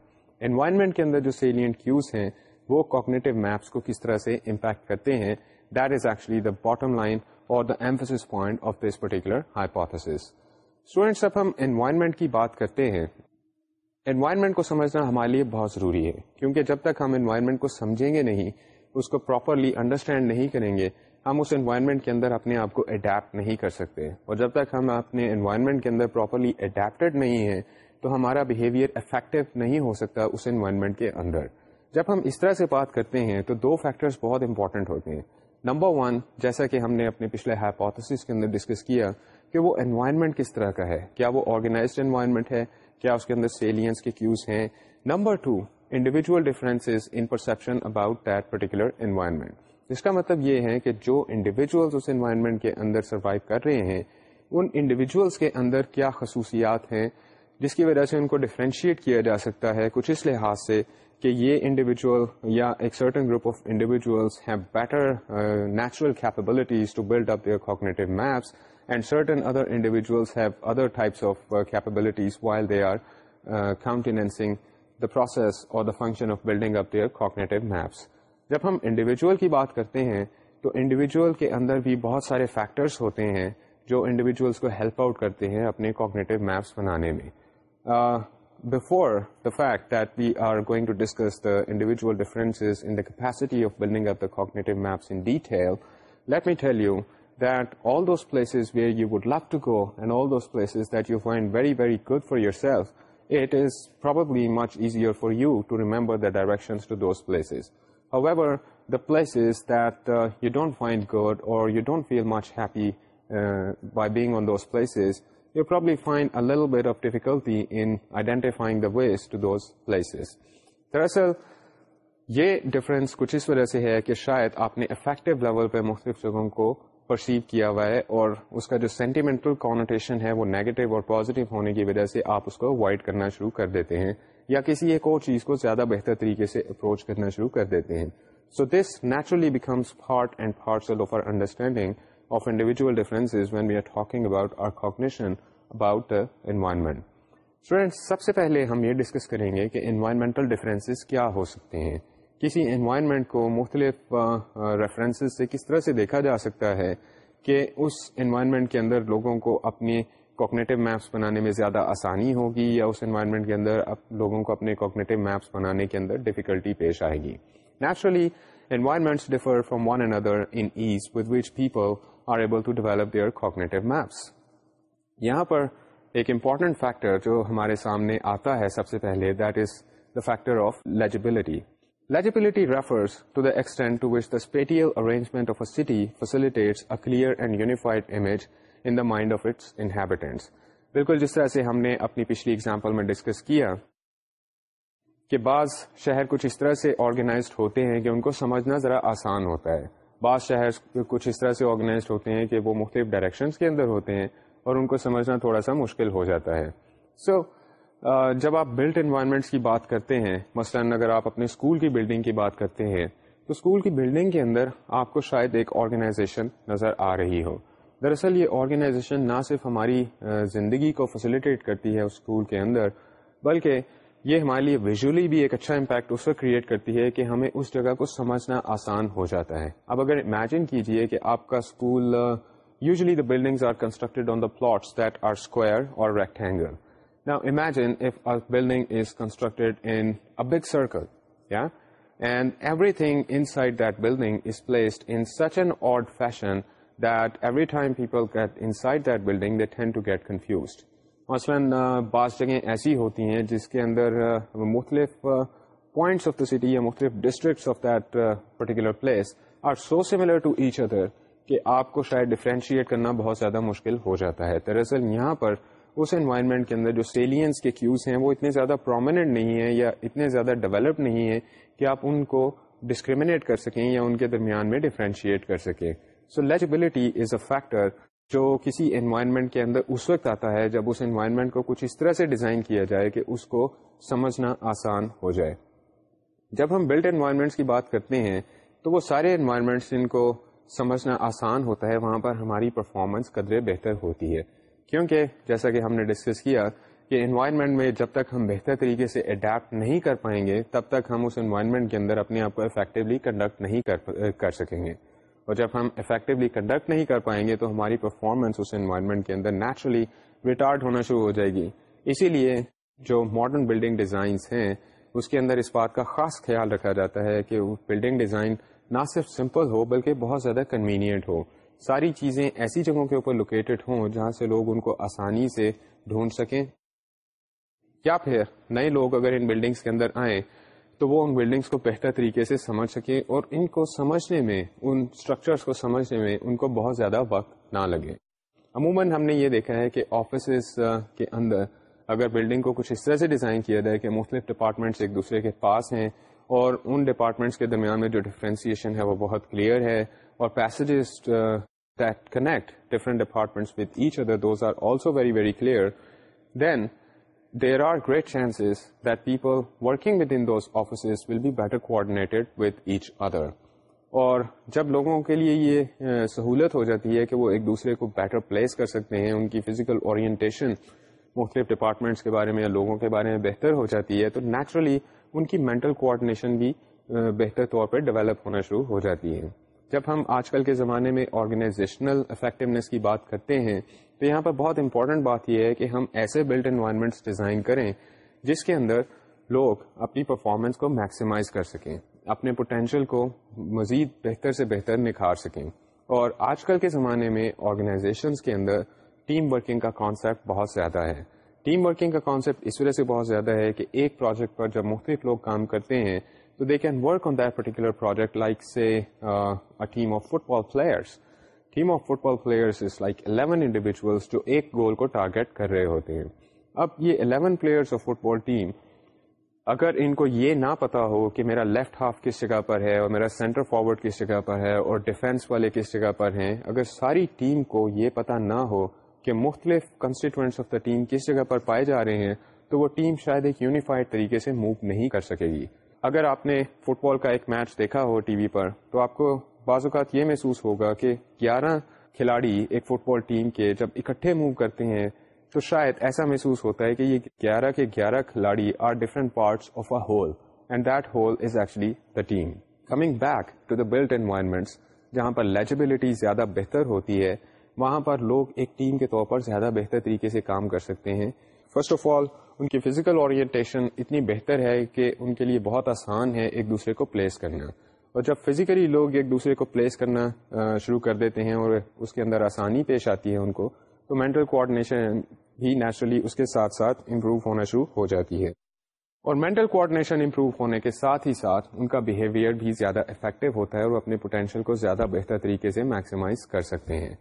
[SPEAKER 2] environment کے اندر جو سیلینٹ کیوز ہیں وہ کوکنیٹ میپس کو کس طرح سے امپیکٹ کرتے ہیں that is actually the bottom line for this point of this particular ہائیسٹینٹس جب ہم انوائرمنٹ کی بات کرتے ہیں انوائرمنٹ کو سمجھنا ہمارے لیے بہت ضروری ہے کیونکہ جب تک ہم انوائرمنٹ کو سمجھیں گے نہیں اس کو پراپرلی انڈرسٹینڈ نہیں کریں گے ہم اس انوائرمنٹ کے اندر اپنے آپ کو اڈیپٹ نہیں کر سکتے اور جب تک ہم اپنے انوائرمنٹ کے اندر پراپرلی اڈیپٹیڈ نہیں ہیں تو ہمارا بہیویئر افیکٹو نہیں ہو سکتا اس انوائرمنٹ کے اندر جب ہم اس طرح سے بات کرتے ہیں تو دو فیکٹرز بہت امپورٹنٹ ہوتے ہیں نمبر ون جیسا کہ ہم نے اپنے پچھلے ہائپوتھس کے اندر ڈسکس کیا کہ وہ انوائرمنٹ کس طرح کا ہے کیا وہ آرگنائزڈ انوائرمنٹ ہے کیا اس کے اندر سیلینس کے کیوز ہیں number two individual differences in perception about that particular environment جس کا مطلب یہ ہے کہ جو انڈیویجولس اس انوائرمنٹ کے اندر سروائو کر رہے ہیں ان انڈیویجولس کے اندر کیا خصوصیات ہیں جس کی وجہ سے ان کو ڈفرینشیٹ کیا جا سکتا ہے کچھ اس لحاظ سے کہ یہ انڈیویجول یا ایک certain group of individuals have better natural capabilities to build up their cognitive maps and certain other individuals have other types of capabilities while they are countenancing the process or the function of building up their cognitive maps جب ہم individual کی بات کرتے ہیں تو individual کے اندر بھی بہت سارے فیکٹرس ہوتے ہیں جو انڈیویجولس کو ہیلپ آؤٹ کرتے ہیں اپنے کوگنیٹو میپس بنانے میں before the fact that we are going to discuss the individual differences in the capacity of building up the cognitive maps in detail let me tell you that all those places where you you would to go and all those places that find very very good for yourself it is probably much easier for you to remember the to those places however the places that uh, you you don't don't find good or feel much uh, being on those places, you'll probably find a little bit of difficulty in identifying the ways to those places. دراصل یہ difference کچھ اس وجہ سے ہے کہ شاید آپ نے افیکٹو لیول پہ مختلف جگہوں کو پرسیو کیا ہوا ہے اور اس کا جو سینٹیمنٹل کانوٹیشن ہے وہ نیگیٹو اور پازیٹیو ہونے کی وجہ سے آپ اس کو اوائڈ کرنا شروع کر دیتے ہیں یا کسی ایک اور چیز کو زیادہ بہتر طریقے سے اپروچ کرنا شروع کر دیتے ہیں so this naturally becomes part and of our understanding of individual when we are talking about our cognition about environment students سب سے پہلے ہم یہ ڈسکس کریں گے کہ انوائرمنٹل ڈفرینسز کیا ہو سکتے ہیں کسی انوائرمنٹ کو مختلف ریفرنسز سے کس طرح سے دیکھا جا سکتا ہے کہ اس انوائرمنٹ کے اندر لوگوں کو اپنی کوکنیٹو میپس بنانے میں زیادہ آسانی ہوگی یا اس انوائرمنٹ کے اندر لوگوں کو اپنے کوکنیٹو میپس بنانے کے اندر ڈفیکلٹی پیش آئے گی naturally environments differ from one and other in ease with which people are able to develop their cognitive maps یہاں پر ایک امپورٹنٹ فیکٹر جو ہمارے سامنے آتا ہے سب سے پہلے that is the factor of legibility Legibility refers to the extent to which the spatial arrangement of a city facilitates a clear and unified image in the mind of its inhabitants بالکل جس طرح سے ہم نے اپنی پچھلی example میں discuss کیا کہ بعض شہر کچھ اس طرح سے آرگنائزڈ ہوتے ہیں کہ ان کو سمجھنا ذرا آسان ہوتا ہے بعض شہر کچھ اس طرح سے آرگنائزڈ ہوتے ہیں کہ وہ مختلف ڈائریکشنس کے اندر ہوتے ہیں اور ان کو سمجھنا تھوڑا سا مشکل ہو جاتا ہے سو so, uh, جب آپ بلٹ انوائرمنٹس کی بات کرتے ہیں مثلاً اگر آپ اپنے اسکول کی بلڈنگ کی بات کرتے ہیں تو اسکول کی بلڈنگ کے اندر آپ کو شاید ایک آرگنائزیشن نظر آ رہی ہو دراصل یہ آرگنائزیشن نہ صرف ہماری زندگی کو فیسیلیٹیٹ کرتی ہے اس اسکول کے اندر بلکہ یہ ہمارے لیے ویژولی بھی ایک اچھا امپیکٹ اس وقت کریٹ کرتی ہے کہ ہمیں اس جگہ کو سمجھنا آسان ہو جاتا ہے اب اگر امیجن کیجئے کہ آپ کا school usually the building are constructed on the plots that are square or rectangle building is constructed in big circle یا and everything inside that building is placed in such and odd fashion that every time people side that building they tend to get confused مثلاً بعض جگہیں ایسی ہوتی ہیں جس کے اندر مختلف پوائنٹس آف دا سٹی یا مختلف districts of that particular place are so similar to each other کہ آپ کو شاید ڈفرینشیٹ کرنا بہت زیادہ مشکل ہو جاتا ہے دراصل یہاں پر اس انوائرمنٹ کے اندر جو سیلینس کے کیوز ہیں وہ اتنے زیادہ پرومیننٹ نہیں ہیں یا اتنے زیادہ ڈیولپ نہیں ہیں کہ آپ ان کو ڈسکریمنیٹ کر سکیں یا ان کے درمیان میں ڈفرینشیٹ کر سکیں سو لیجبلٹی از اے فیکٹر جو کسی انوائرمنٹ کے اندر اس وقت آتا ہے جب اس انوائرمنٹ کو کچھ اس طرح سے ڈیزائن کیا جائے کہ اس کو سمجھنا آسان ہو جائے جب ہم بلڈ انوائرمنٹس کی بات کرتے ہیں تو وہ سارے انوائرمنٹس جن کو سمجھنا آسان ہوتا ہے وہاں پر ہماری پرفارمنس قدرے بہتر ہوتی ہے کیونکہ جیسا کہ ہم نے ڈسکس کیا کہ انوائرمنٹ میں جب تک ہم بہتر طریقے سے اڈیپٹ نہیں کر پائیں گے تب تک ہم اس انوائرمنٹ کے اندر اپنے آپ کو افیکٹولی کنڈکٹ نہیں کر سکیں گے اور جب ہم افیکٹولی کنڈکٹ نہیں کر پائیں گے تو ہماری پرفارمنس اس انوائرمنٹ کے اندر نیچرلی ریٹارڈ ہونا شروع ہو جائے گی اسی لیے جو ماڈرن بلڈنگ ڈیزائنس ہیں اس کے اندر اس بات کا خاص خیال رکھا جاتا ہے کہ بلڈنگ ڈیزائن نہ صرف سمپل ہو بلکہ بہت زیادہ کنوینئنٹ ہو ساری چیزیں ایسی جگہوں کے اوپر لوکیٹڈ ہوں جہاں سے لوگ ان کو آسانی سے ڈھونڈ سکیں یا پھر نئے لوگ اگر ان بلڈنگس کے اندر آئیں تو وہ ان بلڈنگس کو بہتر طریقے سے سمجھ سکے اور ان کو سمجھنے میں ان اسٹرکچرس کو سمجھنے میں ان کو بہت زیادہ وقت نہ لگے عموماً ہم نے یہ دیکھا ہے کہ آفیسز کے اندر اگر بلڈنگ کو کچھ اس طرح سے ڈیزائن کیا جائے کہ مختلف ڈپارٹمنٹس ایک دوسرے کے پاس ہیں اور ان ڈپارٹمنٹس کے درمیان میں جو ڈفرینسیشن ہے وہ بہت کلیئر ہے اور passages that connect different departments with each other those are also very very clear then there are great chances that people working within those offices will better coordinated with each other اور جب لوگوں کے لیے یہ سہولت ہو جاتی ہے کہ وہ ایک دوسرے کو بیٹر پلیس کر سکتے ہیں ان کی فزیکل اورینٹیشن مختلف ڈپارٹمنٹس کے بارے میں یا لوگوں کے بارے میں بہتر ہو جاتی ہے تو نیچرلی ان کی مینٹل کوآڈینیشن بھی بہتر طور پہ ڈیولپ ہونا شروع ہو جاتی ہے جب ہم آج کل کے زمانے میں آرگنائزیشنل افیکٹونیس کی بات کرتے ہیں تو یہاں پر بہت امپورٹنٹ بات یہ ہے کہ ہم ایسے بلڈ انوائرمنٹ ڈیزائن کریں جس کے اندر لوگ اپنی پرفارمنس کو میکسیمائز کر سکیں اپنے پوٹینشیل کو مزید بہتر سے بہتر نکھار سکیں اور آج کل کے زمانے میں آرگنائزیشنس کے اندر ٹیم ورکنگ کا کانسیپٹ بہت زیادہ ہے ٹیم ورکنگ کا کانسیپٹ اس وجہ سے بہت زیادہ ہے کہ ایک پروجیکٹ پر جب مختلف لوگ کام کرتے ہیں تو they can work on that particular project like say team of football players team of football is like eleven جو ایک گول کو ٹارگیٹ کر رہے ہوتے ہیں اب یہ الیون پلیئر اگر ان کو یہ نہ پتا ہو کہ میرا لیفٹ ہاف کس جگہ پر ہے اور میرا سینٹر فارورڈ کس جگہ پر ہے اور ڈیفینس والے کس جگہ پر ہیں اگر ساری ٹیم کو یہ پتا نہ ہو کہ مختلف کنسٹیٹوئنٹس آف دا ٹیم کس جگہ پر پائے جا رہے ہیں تو وہ ٹیم شاید ایک یونیفائڈ طریقے سے موو نہیں کر سکے گی اگر آپ نے فٹ بال کا ایک میچ دیکھا ہو ٹی وی پر تو آپ کو بعض اوقات یہ محسوس ہوگا کہ گیارہ کھلاڑی ایک فٹ بال ٹیم کے جب اکٹھے موو کرتے ہیں تو شاید ایسا محسوس ہوتا ہے کہ یہ گیارہ کے گیارہ کھلاڑی are different parts of whole whole and that is actually the team coming back to the build environments جہاں پر لیجبلٹی زیادہ بہتر ہوتی ہے وہاں پر لوگ ایک ٹیم کے طور پر زیادہ بہتر طریقے سے کام کر سکتے ہیں فرسٹ آف آل ان کی فزیکل اورینٹیشن اتنی بہتر ہے کہ ان کے لیے بہت آسان ہے ایک دوسرے کو پلیس کرنا اور جب فزیکلی لوگ ایک دوسرے کو پلیس کرنا شروع کر دیتے ہیں اور اس کے اندر آسانی پیش آتی ہے ان کو تو مینٹل کوآڈینیشن بھی نیچرلی اس کے ساتھ ساتھ امپروو ہونا شروع ہو جاتی ہے اور مینٹل کوآڈینیشن امپروو ہونے کے ساتھ ہی ساتھ ان کا بہیویئر بھی زیادہ افیکٹو ہوتا ہے اور اپنے پوٹینشیل کو زیادہ بہتر طریقے سے میکسیمائز کر سکتے ہیں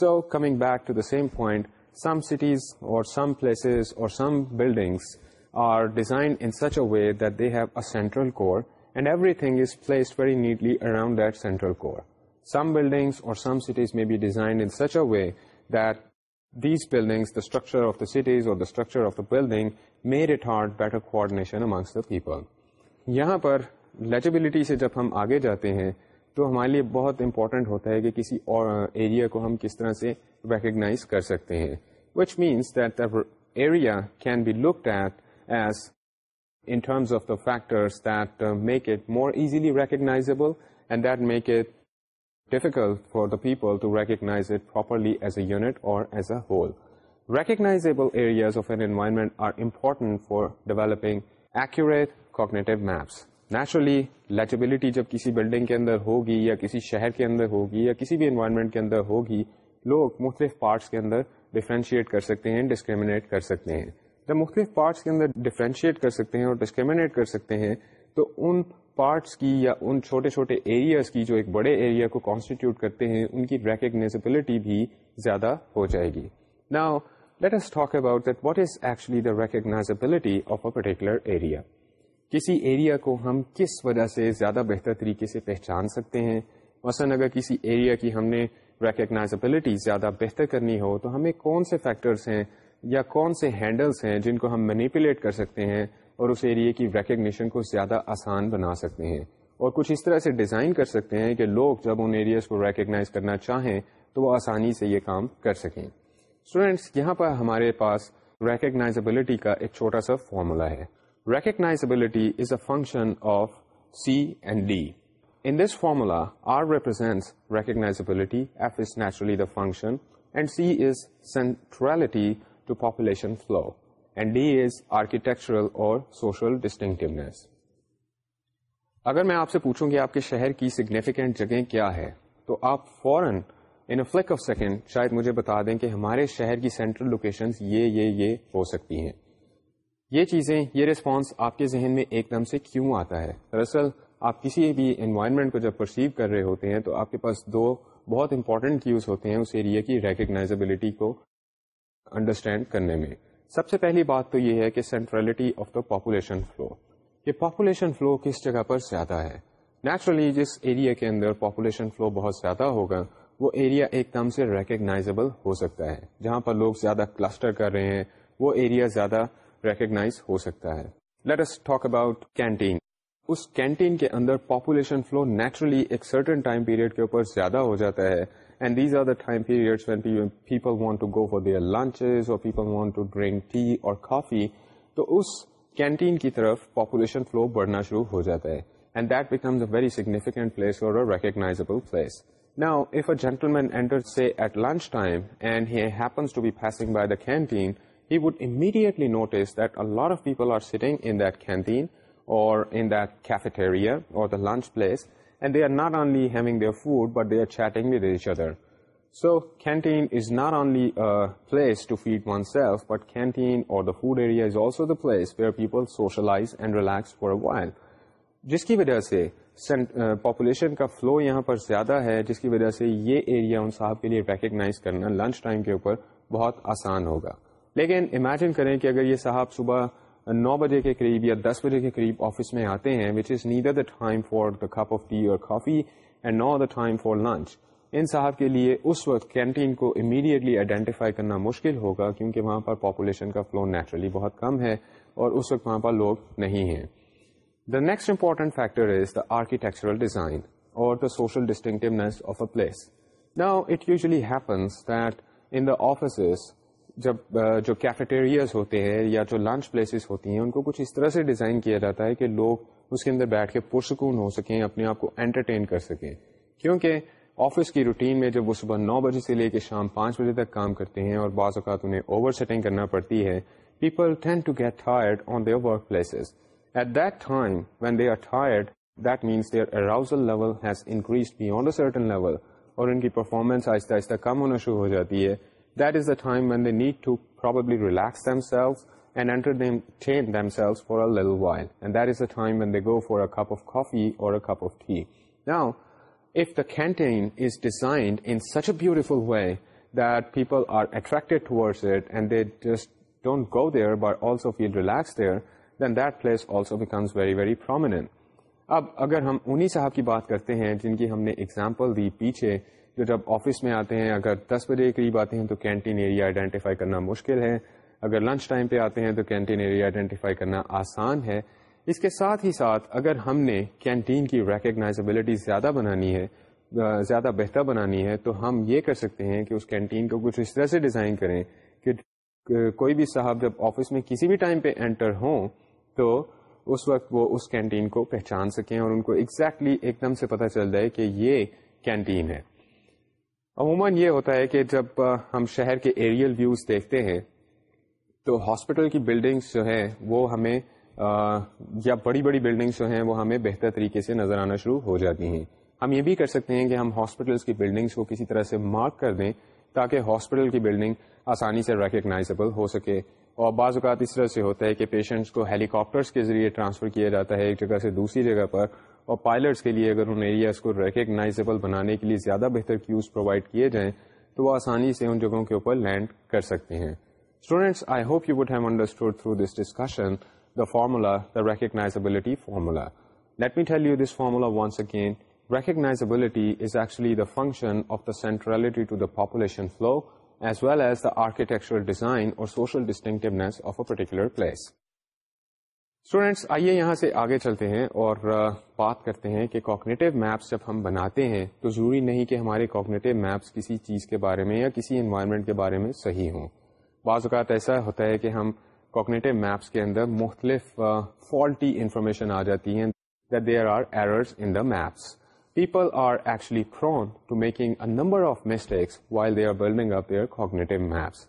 [SPEAKER 2] so coming back to the same point some cities اور سم پلیسز اور some buildings are design core and everything is placed very neatly around central core some buildings اور be designings the structure of the cities اور structure of the building mere it hot better coordination amongst the people یہاں پر الجبلٹی سے جب ہم آگے جاتے ہیں تو ہمارے لیے بہت امپورٹنٹ ہوتا ہے کہ کسی اور ایریا کو ہم کس طرح سے ریکگناز کر سکتے ہیں which means that the area can be look at as in terms of the factors that make it more easily and and that make it for for the people to it it as as a unit اور as a whole areas areas of an environment are for for developing cognitive maps. Naturally legibility جب کسی building کے اندر ہوگی یا کسی شہر کے اندر ہوگی یا کسی بھی انوائرمنٹ کے اندر ہوگی لوگ مختلف پارٹس کے اندر differentiate کر سکتے ہیں discriminate کر سکتے ہیں جب مختلف پارٹس کے اندر ڈفرینشیٹ کر سکتے ہیں اور ڈسکریمنیٹ کر سکتے ہیں تو ان پارٹس کی یا ان چھوٹے چھوٹے ایریاز کی جو ایک بڑے ایریا کو کانسٹیٹیوٹ کرتے ہیں ان کی ریکگنیزبلٹی بھی زیادہ ہو جائے گی نا let's talk about that what is actually the recognisability of a particular area کسی ایریا کو ہم کس وجہ سے زیادہ بہتر طریقے سے پہچان سکتے ہیں مثلاً اگر کسی ایریا کی ہم نے ریکگنائزبلٹی زیادہ بہتر کرنی ہو تو ہمیں کون سے فیکٹرس ہیں یا کون سے ہینڈلس ہیں جن کو ہم مینیپولیٹ کر سکتے ہیں اور اس ایریے کی ریکگنیشن کو زیادہ آسان بنا سکتے ہیں اور کچھ اس طرح سے ڈیزائن کر سکتے ہیں کہ لوگ جب ان ایریاز کو ریکگنائز کرنا چاہیں تو وہ آسانی سے یہ کام کر سکیں اسٹوڈینٹس یہاں پر ہمارے پاس ریکگنائزبلٹی کا ایک چھوٹا سا فارمولا ہے recognizability is a function of C and D in this formula R represents recognizability F is naturally the function and C is centrality to population flow and D is architectural or social distinct اگر میں آپ سے پوچھوں کہ آپ کے شہر کی سگنیفیکینٹ جگہ کیا ہے تو آپ فوراً ان اے فلک آف سیکنڈ شاید مجھے بتا دیں کہ ہمارے شہر کی سینٹرل لوکیشن یہ یہ یہ ہو سکتی ہیں یہ چیزیں یہ ریسپانس آپ کے ذہن میں ایک دم سے کیوں آتا ہے دراصل آپ کسی بھی انوائرمنٹ کو جب پرسیو کر رہے ہوتے ہیں تو آپ کے پاس دو بہت امپورٹنٹ کیوز ہوتے ہیں اس ایریا کی ریکگنائزبلٹی کو انڈرسٹینڈ کرنے میں سب سے پہلی بات تو یہ ہے کہ centrality of the population flow یہ پاپولیشن فلو کس جگہ پر زیادہ ہے نیچرلی جس ایریا کے اندر پاپولیشن فلو بہت زیادہ ہوگا وہ ایریا ایک دم سے ریکگنائزبل ہو سکتا ہے جہاں پر لوگ زیادہ کلسٹر کر رہے ہیں وہ ایریا زیادہ ریکگنائز ہو سکتا ہے let us talk about canteen اس کینٹین کے اندر پاپولیشن فلو نیچرلی ایک سرٹن ٹائم پیریڈ کے اوپر زیادہ ہو جاتا ہے ریکگل اے جینٹل اور and they are not only eating food but they are chatting canteen is not only place to feed oneself but canteen اور place socialise and relax for while جس کی وجہ سے پاپولیشن کا فلو یہاں پر زیادہ ہے جس کی وجہ سے یہ ایریا ان صاحب کے لیے ریکگنائز کرنا لنچ ٹائم کے اوپر بہت آسان ہوگا لیکن امیجن کریں کہ اگر یہ صاحب صبح نو بجے کے قریب یا دس بجے کے قریب آفس میں آتے ہیں which is the time for the cup of tea اور coffee and now the time for lunch ان صاحب کے لیے اس وقت کینٹین کو امیڈیٹلی آئیڈینٹیفائی کرنا مشکل ہوگا کیونکہ وہاں پر پاپولیشن کا فلو نیچرلی بہت کم ہے اور اس وقت وہاں پر لوگ نہیں ہیں the next important factor is the architectural design اور the social distinct of a place نا it usually happens that in the offices جب جو کیفیٹیریاز ہوتے ہیں یا جو لنچ پلیسز ہوتی ہیں ان کو کچھ اس طرح سے ڈیزائن کیا جاتا ہے کہ لوگ اس کے اندر بیٹھ کے پرسکون ہو سکیں اپنے آپ کو انٹرٹین کر سکیں کیونکہ آفس کی روٹین میں جب وہ صبح نو بجے سے لے کے شام پانچ بجے تک کام کرتے ہیں اور بعض اوقات انہیں اوور سیٹنگ کرنا پڑتی ہے people tend to get on their work places at that time when they are tired that means their arousal level has increase beyond a certain level اور ان کی پرفارمنس آہستہ آہستہ کم ہونا شروع ہو جاتی ہے نٹ اب اگر ہم انہیں صاحب کی بات کرتے ہیں جن کی ہم نے اگزامپل دی پیچھے جو جب آفس میں آتے ہیں اگر دس بجے کے قریب آتے ہیں تو کینٹین ایریا آئیڈینٹیفائی کرنا مشکل ہے اگر لنچ ٹائم پہ آتے ہیں تو کینٹین ایریا آئیڈینٹیفائی کرنا آسان ہے اس کے ساتھ ہی ساتھ اگر ہم نے کینٹین کی ریکگنائزبلٹی زیادہ بنانی ہے زیادہ بہتر بنانی ہے تو ہم یہ کر سکتے ہیں کہ اس کینٹین کو کچھ اس طرح سے ڈیزائن کریں کہ کوئی بھی صاحب جب آفس میں کسی بھی ٹائم پہ انٹر ہوں تو اس وقت وہ اس کینٹین کو پہچان سکیں اور ان کو ایگزیکٹلی exactly ایک دم سے پتہ چل جائے کہ یہ کینٹین ہے عموماً یہ ہوتا ہے کہ جب ہم شہر کے ایریل ویوز دیکھتے ہیں تو ہاسپٹل کی بلڈنگس جو ہیں وہ ہمیں یا بڑی بڑی بلڈنگس جو ہیں وہ ہمیں بہتر طریقے سے نظر آنا شروع ہو جاتی ہیں ہم یہ بھی کر سکتے ہیں کہ ہم ہاسپٹلس کی بلڈنگس کو کسی طرح سے مارک کر دیں تاکہ ہاسپٹل کی بلڈنگ آسانی سے ریکگنائزبل ہو سکے اور بعض اوقات اس طرح سے ہوتا ہے کہ پیشنٹس کو ہیلی کاپٹرس کے ذریعے ٹرانسفر کیا جاتا ہے ایک جگہ سے دوسری جگہ پر اور پائلٹس کے لیے اگر ان ایریاز کو ریکگنائزیبل بنانے کے لیے زیادہ بہتر کیوز پرووائڈ کیے جائیں تو وہ آسانی سے ان جگہوں کے اوپر لینڈ کر سکتے ہیں students I hope you would have understood through this discussion the formula the recognisability formula let me tell you this formula once again recognisability is actually the function of the centrality to the population flow as well as the architectural design اور social distinctiveness of a particular place students آئیے یہاں سے آگے چلتے ہیں اور بات کرتے ہیں کہ کوکنیٹو میپس جب ہم بناتے ہیں تو ضروری نہیں کہ ہمارے کوگنیٹیو میپس کسی چیز کے بارے میں یا کسی انوائرمنٹ کے بارے میں صحیح ہوں بعض اوقات ایسا ہوتا ہے کہ ہم کوگنیٹیو میپس کے اندر مختلف فالٹی انفارمیشن آ جاتی ہیں that there are errors in the maps people are actually prone to making a number of mistakes while they are building up their maps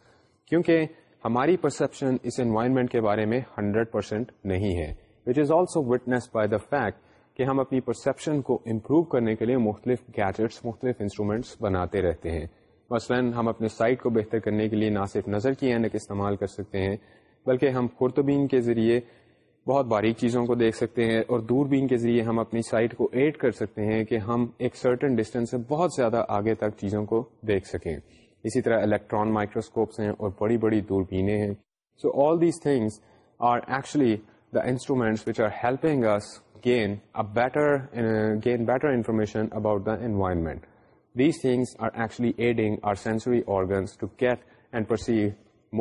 [SPEAKER 2] کیونکہ ہماری پرسپشن اس انوائرمنٹ کے بارے میں ہنڈریڈ پرسینٹ نہیں ہے which is also witnessed by the fact کہ ہم اپنی پرسیپشن کو امپروو کرنے کے لیے مختلف گیجٹس مختلف انسٹرومینٹس بناتے رہتے ہیں مثلا ہم اپنے سائٹ کو بہتر کرنے کے لیے نہ صرف نظر کی اینک استعمال کر سکتے ہیں بلکہ ہم خورتبین کے ذریعے بہت باریک چیزوں کو دیکھ سکتے ہیں اور دور بین کے ذریعے ہم اپنی سائٹ کو ایڈ کر سکتے ہیں کہ ہم ایک سرٹن ڈسٹینس سے بہت زیادہ آگے تک چیزوں کو دیکھ سکیں اسی طرح الیکٹران مائکروسکوپس ہیں اور بڑی بڑی دوربینیں ہیں so all these things are actually the instruments which are helping us gain better gain better information about the environment these things are actually adding our sensory organs to get and perceive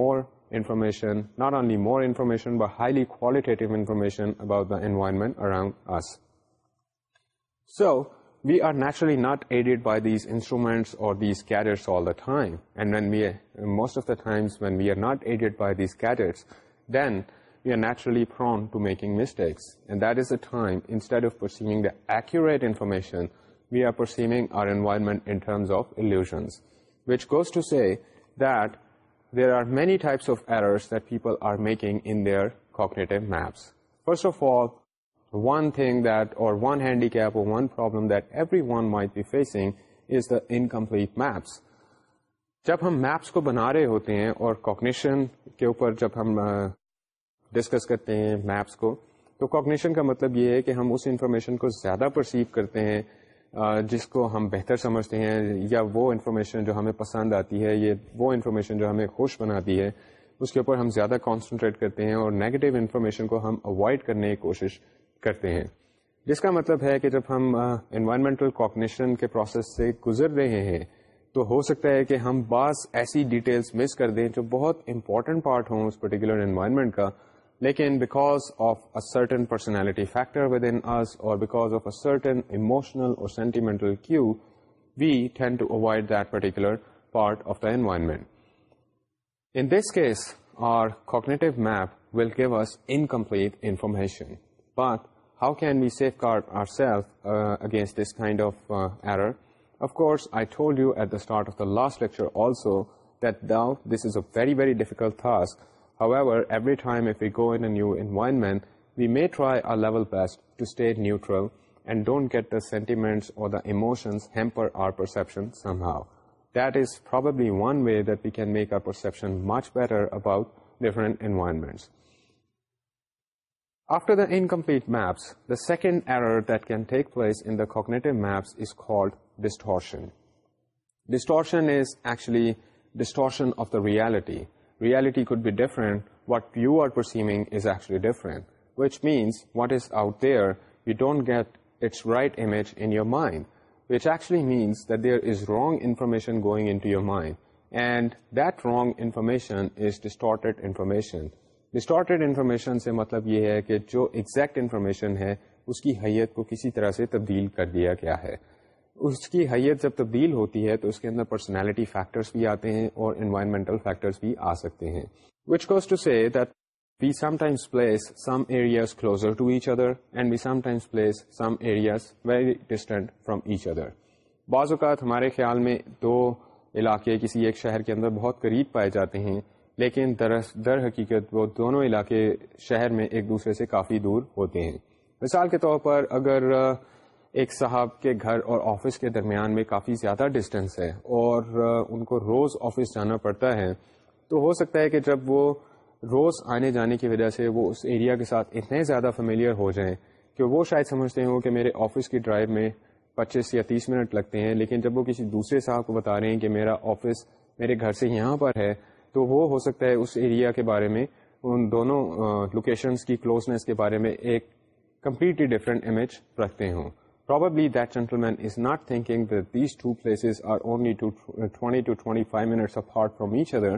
[SPEAKER 2] more information, not only more information, but highly qualitative information about the environment around us. So, we are naturally not aided by these instruments or these gadgets all the time. And when most of the times when we are not aided by these gadgets, then we are naturally prone to making mistakes. And that is the time, instead of perceiving the accurate information, we are perceiving our environment in terms of illusions. Which goes to say that there are many types of errors that people are making in their cognitive maps. First of all, one thing that اور one be اور one problem incomplete maps جب ہم maps کو بنا رہے ہوتے ہیں اور کوکنیشن کے اوپر جب ہم ڈسکس کرتے ہیں میپس کو تو کوکنیشن کا مطلب یہ ہے کہ ہم اس انفارمیشن کو زیادہ پرسیو کرتے ہیں جس کو ہم بہتر سمجھتے ہیں یا وہ انفارمیشن جو ہمیں پسند آتی ہے یہ وہ انفارمیشن جو ہمیں خوش بناتی ہے اس کے اوپر ہم زیادہ کانسنٹریٹ کرتے ہیں اور نیگیٹو انفارمیشن کو ہم اوائڈ کرنے کی کوشش کرتے ہیں جس کا مطلب ہے کہ جب ہم انوائرمنٹل کوکنیشن کے پروسیس سے گزر رہے ہیں تو ہو سکتا ہے کہ ہم بعض ایسی ڈیٹیلس مس کر دیں جو بہت امپورٹنٹ پارٹ ہوں اس پرٹیکولر انوائرمنٹ کا لیکن because of certain personality factor with an emotional اور sentimental cue we tend to avoid that particular part of the environment in this case our cognitive map will give incomplete information but how can we safeguard ourselves uh, against this kind of uh, error? Of course, I told you at the start of the last lecture also that now this is a very, very difficult task. However, every time if we go in a new environment, we may try our level best to stay neutral and don't get the sentiments or the emotions hamper our perception somehow. That is probably one way that we can make our perception much better about different environments. After the incomplete maps, the second error that can take place in the cognitive maps is called distortion. Distortion is actually distortion of the reality. Reality could be different. What you are perceiving is actually different, which means what is out there, you don't get its right image in your mind, which actually means that there is wrong information going into your mind. And that wrong information is distorted information. Distorted information سے مطلب یہ ہے کہ جو exact information ہے اس کی حیت کو کسی طرح سے تبدیل کر دیا گیا ہے اس کی حیت جب تبدیل ہوتی ہے تو اس کے اندر پرسنالٹی فیکٹرس بھی آتے ہیں اور انوائرمنٹل فیکٹرس بھی آ سکتے ہیں which cause to that we some areas closer to each other and we sometimes place some areas very distant from each other بعض اوقات ہمارے خیال میں دو علاقے کسی ایک شہر کے اندر بہت قریب پائے جاتے ہیں لیکن در حقیقت وہ دونوں علاقے شہر میں ایک دوسرے سے کافی دور ہوتے ہیں مثال کے طور پر اگر ایک صاحب کے گھر اور آفس کے درمیان میں کافی زیادہ ڈسٹینس ہے اور ان کو روز آفس جانا پڑتا ہے تو ہو سکتا ہے کہ جب وہ روز آنے جانے کی وجہ سے وہ اس ایریا کے ساتھ اتنے زیادہ فیملیئر ہو جائیں کہ وہ شاید سمجھتے ہوں کہ میرے آفس کی ڈرائیو میں پچیس یا تیس منٹ لگتے ہیں لیکن جب وہ کسی دوسرے صاحب کو بتا رہے ہیں کہ میرا آفس میرے گھر سے یہاں پر ہے تو وہ ہو سکتا ہے اس ایریا کے بارے میں ان دونوں لوکیشنس کی کلوزنس کے بارے میں ایک کمپلیٹلی ڈفرنٹ امیج رکھتے ہوں probably that gentleman is not thinking that these two places are only to 25 five minutes from from each other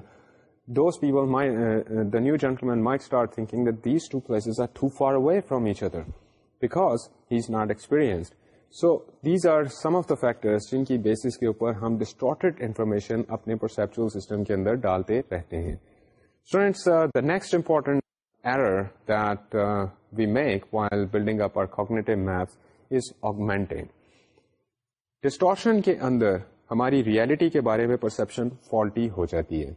[SPEAKER 2] those people new gentleman may start thinking thinking these two places are too far away from each other because he is not experienced. So these are some of the factors جن کی basis کے اوپر ہم distorted information اپنے perceptual system کے اندر ڈالتے رہتے ہیں students the next important error that we make while building up our cognitive maps is augmenting distortion کے اندر ہماری ریالٹی کے بارے میں پرسپشن فالٹی ہو جاتی ہے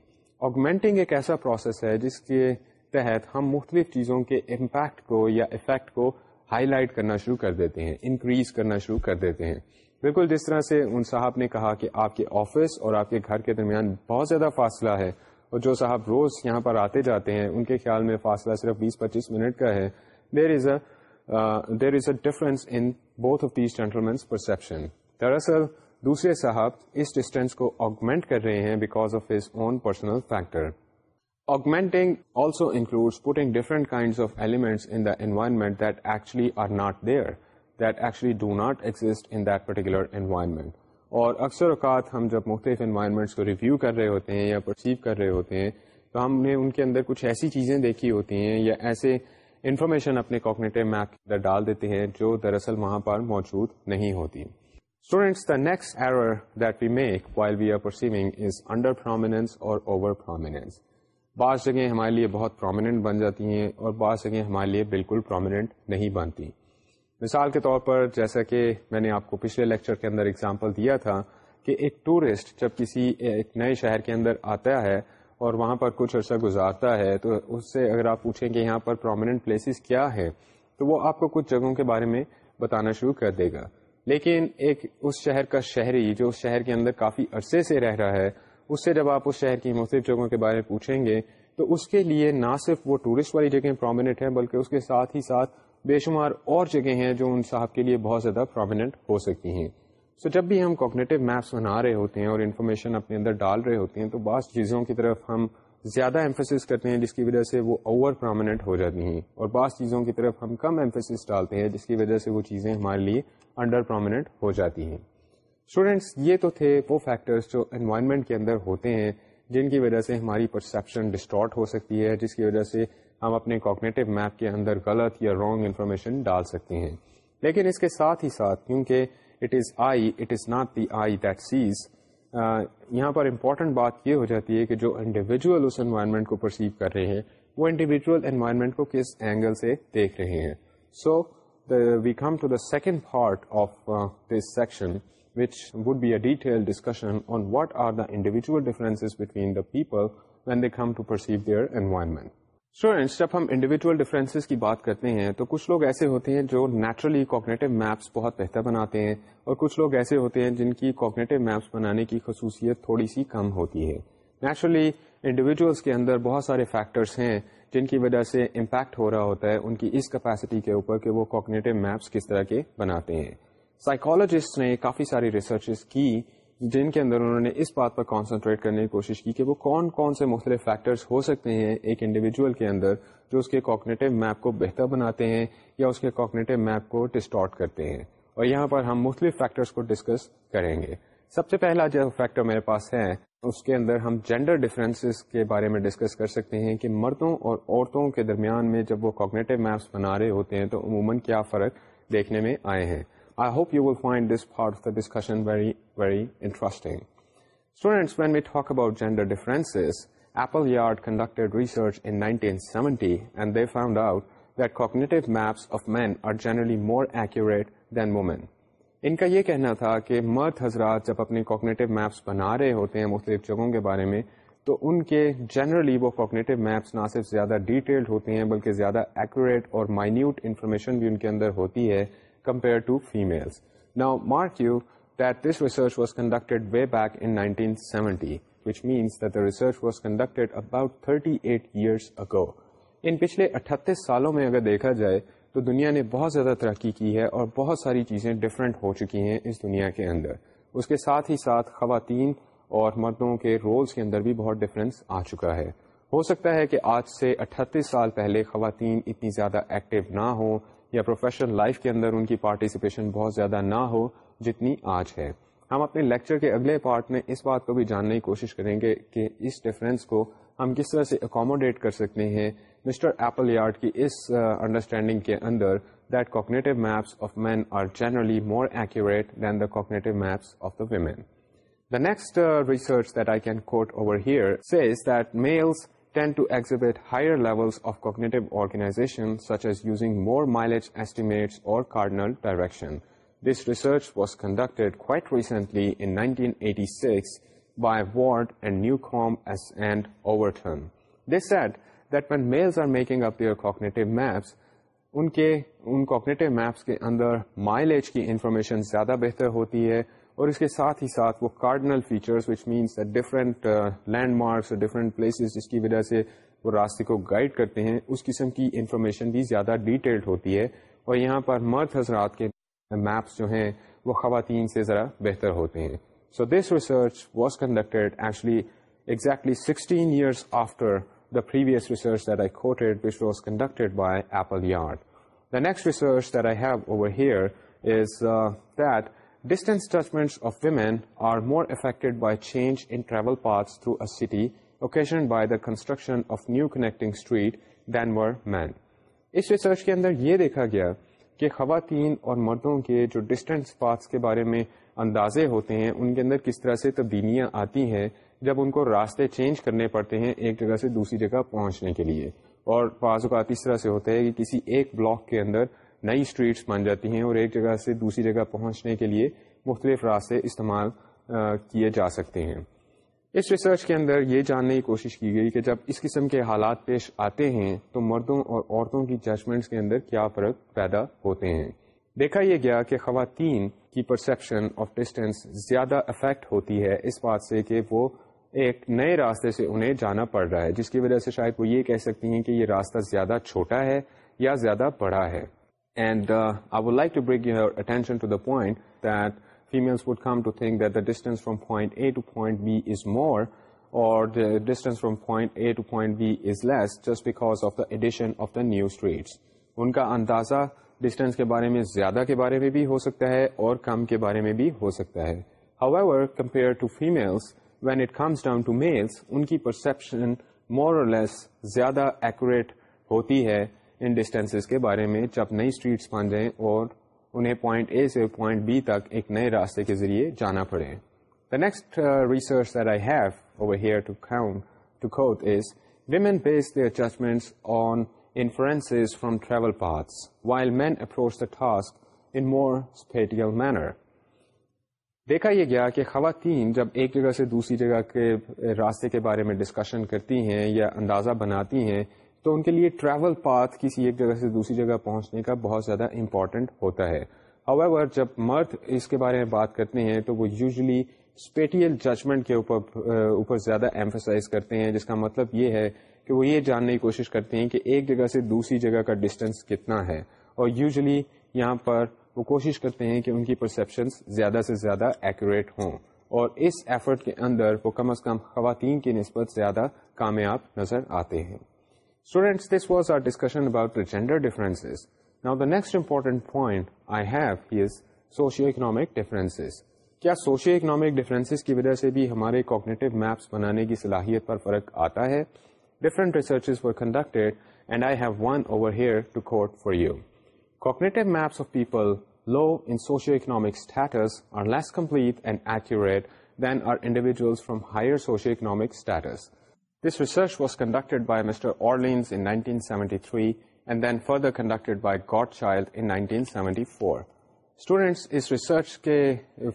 [SPEAKER 2] آگمینٹنگ ایک ایسا پروسیس ہے جس کے تحت ہم مختلف چیزوں کے امپیکٹ کو یا افیکٹ کو ہائی لائٹ کرنا شروع کر دیتے ہیں انکریز کرنا شروع کر دیتے ہیں بالکل جس طرح سے ان صاحب نے کہا کہ آپ کے آفس اور آپ کے گھر کے درمیان بہت زیادہ فاصلہ ہے اور جو صاحب روز یہاں پر آتے جاتے ہیں ان کے خیال میں فاصلہ صرف بیس پچیس منٹ کا ہے there is a there is a difference in both of these gentlemen's perception دراصل دوسرے صاحب اس ڈسٹینس کو آگمنٹ کر رہے ہیں because of his own personal factor augmenting also includes putting different kinds of elements in the environment that actually are not there, that actually do not exist in that particular environment. اور اکثر اوقات ہم جب مختلف environments کو review کر رہے ہوتے ہیں یا پرسیو کر رہے ہوتے ہیں تو ہم نے ان کے اندر کچھ ایسی چیزیں دیکھی ہوتی ہیں یا ایسے انفارمیشن اپنے کوکنیٹو میپ کے اندر ڈال دیتے ہیں جو دراصل وہاں پر موجود نہیں ہوتی students the next error that we make while we are perceiving is under prominence or over prominence بعض جگہیں ہمارے لیے بہت پرومیننٹ بن جاتی ہیں اور بعض جگہیں ہمارے لیے بالکل پرومیننٹ نہیں بنتی مثال کے طور پر جیسا کہ میں نے آپ کو پچھلے لیکچر کے اندر اگزامپل دیا تھا کہ ایک ٹورسٹ جب کسی ایک نئے شہر کے اندر آتا ہے اور وہاں پر کچھ عرصہ گزارتا ہے تو اس سے اگر آپ پوچھیں کہ یہاں پر پرومیننٹ پلیسز کیا ہے تو وہ آپ کو کچھ جگہوں کے بارے میں بتانا شروع کر دے گا لیکن ایک اس شہر کا شہری جو اس شہر کے اندر کافی عرصے سے رہ رہا ہے اس سے جب آپ اس شہر کی مختلف جگہوں کے بارے میں پوچھیں گے تو اس کے لیے نہ صرف وہ ٹورسٹ والی جگہیں پرومیننٹ ہیں بلکہ اس کے ساتھ ہی ساتھ بے شمار اور جگہیں ہیں جو ان صاحب کے لیے بہت زیادہ پرومیننٹ ہو سکتی ہیں سو so جب بھی ہم کوپنیٹیو میپس بنا رہے ہوتے ہیں اور انفارمیشن اپنے اندر ڈال رہے ہوتے ہیں تو بعض چیزوں کی طرف ہم زیادہ امفیسس کرتے ہیں جس کی وجہ سے وہ اوور پرومیننٹ ہو جاتی ہیں اور بعض چیزوں کی طرف ہم کم امفیس ڈالتے ہیں جس کی وجہ سے وہ چیزیں ہمارے لیے انڈر پرومیننٹ ہو جاتی ہیں اسٹوڈینٹس یہ تو تھے وہ فیکٹرس جو انوائرمنٹ کے اندر ہوتے ہیں جن کی وجہ سے ہماری پرسیپشن ڈسٹارٹ ہو سکتی ہے جس کی وجہ سے ہم اپنے کوکنیٹو میپ کے اندر غلط یا رانگ انفارمیشن ڈال سکتے ہیں لیکن اس کے ساتھ ہی ساتھ کیونکہ it is eye it is not the eye that sees یہاں پر امپورٹنٹ بات یہ ہو جاتی ہے کہ جو انڈیویجول اس انوائرمنٹ کو پرسیو کر رہے ہیں وہ انڈیویجول انوائرمنٹ کو کس اینگل سے دیکھ رہے ہیں so we come to the second part of this section which would be a detail discussion on what are the individual students جب ہم انڈیویجول ڈفرینسز کی بات کرتے ہیں تو کچھ لوگ ایسے ہوتے ہیں جو نیچرلی کوگنیٹو میپس بہت بہتر بناتے ہیں اور کچھ لوگ ایسے ہوتے ہیں جن کی کوگنیٹو میپس بنانے کی خصوصیت تھوڑی سی کم ہوتی ہے نیچرلی انڈیویجولس کے اندر بہت سارے فیکٹرس ہیں جن کی وجہ سے امپیکٹ ہو رہا ہوتا ہے ان کی اس کیپیسٹی کے اوپر کہ وہ کوگنیٹو میپس کس طرح کے بناتے ہیں سائیکالوجسٹ نے کافی ساری ریسرچز کی جن کے اندر انہوں نے اس بات پر کانسنٹریٹ کرنے کی کوشش کی کہ وہ کون کون سے مختلف فیکٹرز ہو سکتے ہیں ایک انڈیویجول کے اندر جو اس کے کوکنیٹو میپ کو بہتر بناتے ہیں یا اس کے کوکنیٹو میپ کو ڈسٹارٹ کرتے ہیں اور یہاں پر ہم مختلف فیکٹرز کو ڈسکس کریں گے سب سے پہلا جو فیکٹر میرے پاس ہے اس کے اندر ہم جینڈر ڈفرینسز کے بارے میں ڈسکس کر سکتے ہیں کہ مردوں اور عورتوں کے درمیان میں جب وہ کوکنیٹو میپس بنا رہے ہوتے ہیں تو عموماً کیا فرق دیکھنے میں آئے ہیں I hope find this part of the accurate than women ان کا یہ کہنا تھا کہ مرد حضرات جب اپنے میپس بنا رہے ہوتے ہیں مختلف جگہوں کے بارے میں تو ان کے جنرلی وہ کاگنیٹیو میپس نہ صرف زیادہ ڈیٹیلڈ ہوتے ہیں بلکہ زیادہ ایکوریٹ اور مائنیوٹ انفارمیشن بھی ان کے اندر ہوتی ہے compare to females now مارکیو was conducted way back in nineteen thirty about eight years ago ان پچھلے اٹھتیس سالوں میں اگر دیکھا جائے تو دنیا نے بہت زیادہ ترقی کی ہے اور بہت ساری چیزیں ڈفرینٹ ہو چکی ہیں اس دنیا کے اندر اس کے ساتھ ہی ساتھ خواتین اور مردوں کے رولز کے اندر بھی بہت ڈفرینس آ چکا ہے ہو سکتا ہے کہ آج سے اٹھتیس سال پہلے خواتین اتنی زیادہ ایکٹیو نہ ہوں یا پروفیشنل لائف کے اندر ان کی پارٹیسپیشن بہت زیادہ نہ ہو جتنی آج ہے ہم اپنے لیکچر کے اگلے پارٹ میں اس بات کو بھی جاننے کی کوشش کریں گے کہ اس ڈفرینس کو ہم کس طرح سے اکوموڈیٹ کر سکتے ہیں مسٹر ایپل یارڈ کی اس انڈرسٹینڈنگ کے اندر that cognitive maps of men are generally more exact than the cognitive maps of the women the next research that I can quote over here says that males tend to exhibit higher levels of cognitive organization such as using more mileage estimates or cardinal direction. This research was conducted quite recently in 1986 by Ward and Newcomb as and Overton. They said that when males are making up their cognitive maps, ان کے ان cooperative maps کے اندر mileage کی information زیادہ بہتر ہوتی ہے اور اس کے ساتھ ہی ساتھ وہ cardinal features which means different landmarks different places جس کی وجہ سے وہ راستے کو گائڈ کرتے ہیں اس قسم کی انفارمیشن بھی زیادہ ڈیٹیلڈ ہوتی ہے اور یہاں پر مرد حضرات کے میپس جو ہیں وہ خواتین سے ذرا بہتر ہوتے ہیں so this research was conducted actually exactly sixteen years after the previous research that I which was conducted by Appleyard the next research that I have over here is that city occasion by the construction of new connecting street were men اس research کے اندر یہ دیکھا گیا کہ خواتین اور مردوں کے جو ڈسٹینس پارٹس کے بارے میں اندازے ہوتے ہیں ان کے اندر کس طرح سے تبدیلیاں آتی ہیں جب ان کو راستے چینج کرنے پڑتے ہیں ایک جگہ سے دوسری جگہ پہنچنے کے لیے اور بعض اوقات اس طرح سے ہوتا ہے کہ کسی ایک بلاک کے اندر نئی اسٹریٹس بن جاتی ہیں اور ایک جگہ سے دوسری جگہ پہنچنے کے لیے مختلف راستے استعمال کیے جا سکتے ہیں اس ریسرچ کے اندر یہ جاننے کی کوشش کی گئی کہ جب اس قسم کے حالات پیش آتے ہیں تو مردوں اور عورتوں کی ججمنٹس کے اندر کیا فرق پیدا ہوتے ہیں دیکھا یہ گیا کہ خواتین کی پرسیپشن آف ڈسٹینس زیادہ افیکٹ ہوتی ہے اس بات سے کہ وہ ایک نئے راستے سے انہیں جانا پڑ رہا ہے جس کی وجہ سے شاید وہ یہ کہہ سکتی ہیں کہ یہ راستہ زیادہ چھوٹا ہے یا زیادہ بڑا ہے and I would like to break you attention to the point would come to thinks A to point B is more اور addition of the new streets ان کا اندازہ ڈسٹینس کے بارے میں زیادہ کے بارے میں بھی ہو سکتا ہے اور کم کے بارے میں بھی ہو سکتا ہے however compare to females when it comes down to males ان کی پرسیپشن مور اور لیس زیادہ ایکوریٹ ہوتی ہے ان ڈسٹینسز کے بارے میں جب نئی اسٹریٹس بن جائیں اور انہیں پوائنٹ اے سے پوائنٹ بی تک ایک نئے راستے کے ذریعے جانا پڑے the next research that I have over here to count to quote is women base the adjustments on influence from travel parts while men approach the task in more spatial manner دیکھا یہ گیا کہ خواتین جب ایک جگہ سے دوسری جگہ کے راستے کے بارے میں ڈسکشن کرتی ہیں یا اندازہ بناتی ہیں تو ان کے لیے ٹریول پاتھ کسی ایک جگہ سے دوسری جگہ پہنچنے کا بہت زیادہ امپورٹنٹ ہوتا ہے However, جب مرد اس کے بارے میں بات کرتے ہیں تو وہ یوزلی اسپیٹیل ججمنٹ کے اوپر اوپر زیادہ ایمفسائز کرتے ہیں جس کا مطلب یہ ہے کہ وہ یہ جاننے کی کوشش کرتے ہیں کہ ایک جگہ سے دوسری جگہ کا ڈسٹینس کتنا ہے اور یوزلی یہاں پر وہ کوشش کرتے ہیں کہ ان کی پرسیپشنس زیادہ سے زیادہ ایکوریٹ ہوں اور اس ایفرٹ کے اندر وہ کم از کم خواتین کی نسبت زیادہ کامیاب نظر آتے ہیں Students, this was our discussion about the gender differences. Now, the next important point I have is socio-economic differences. کیا سوشیو اکنامک ڈفرینس کی وجہ سے بھی ہمارے کوگنیٹو میپس بنانے کی صلاحیت پر فرق آتا ہے different research for conducted and I have one over here to quote for you cognitive maps of people low in socio economic status are less complete and accurate than our individuals from higher socio economic status this research was conducted by mister 1974 students us research کے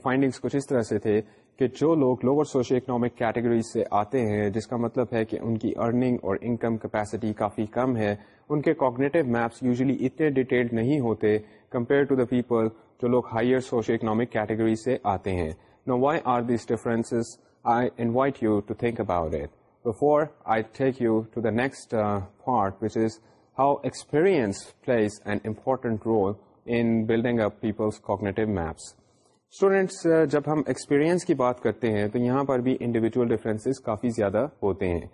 [SPEAKER 2] findings کچھ اس طرح سے تھے کہ جو لوگ lower social economic category سے آتے ہیں جس کا مطلب ہے کہ ان کی ارننگ اور انکم کیپیسٹی کافی کم ہے ان کے کوگنیٹو میپس یوزلی اتنے ڈیٹیلڈ نہیں ہوتے کمپیئر ٹو دا پیپل جو لوگ ہائر سوشل اکنامک کیٹیگری سے آتے ہیں now why are these differences I invite you to think about it before I take you to the next part which is how experience plays and important role in building up people's cognitive maps students جب ہم experience کی بات کرتے ہیں تو یہاں پر بھی individual differences کافی زیادہ ہوتے ہیں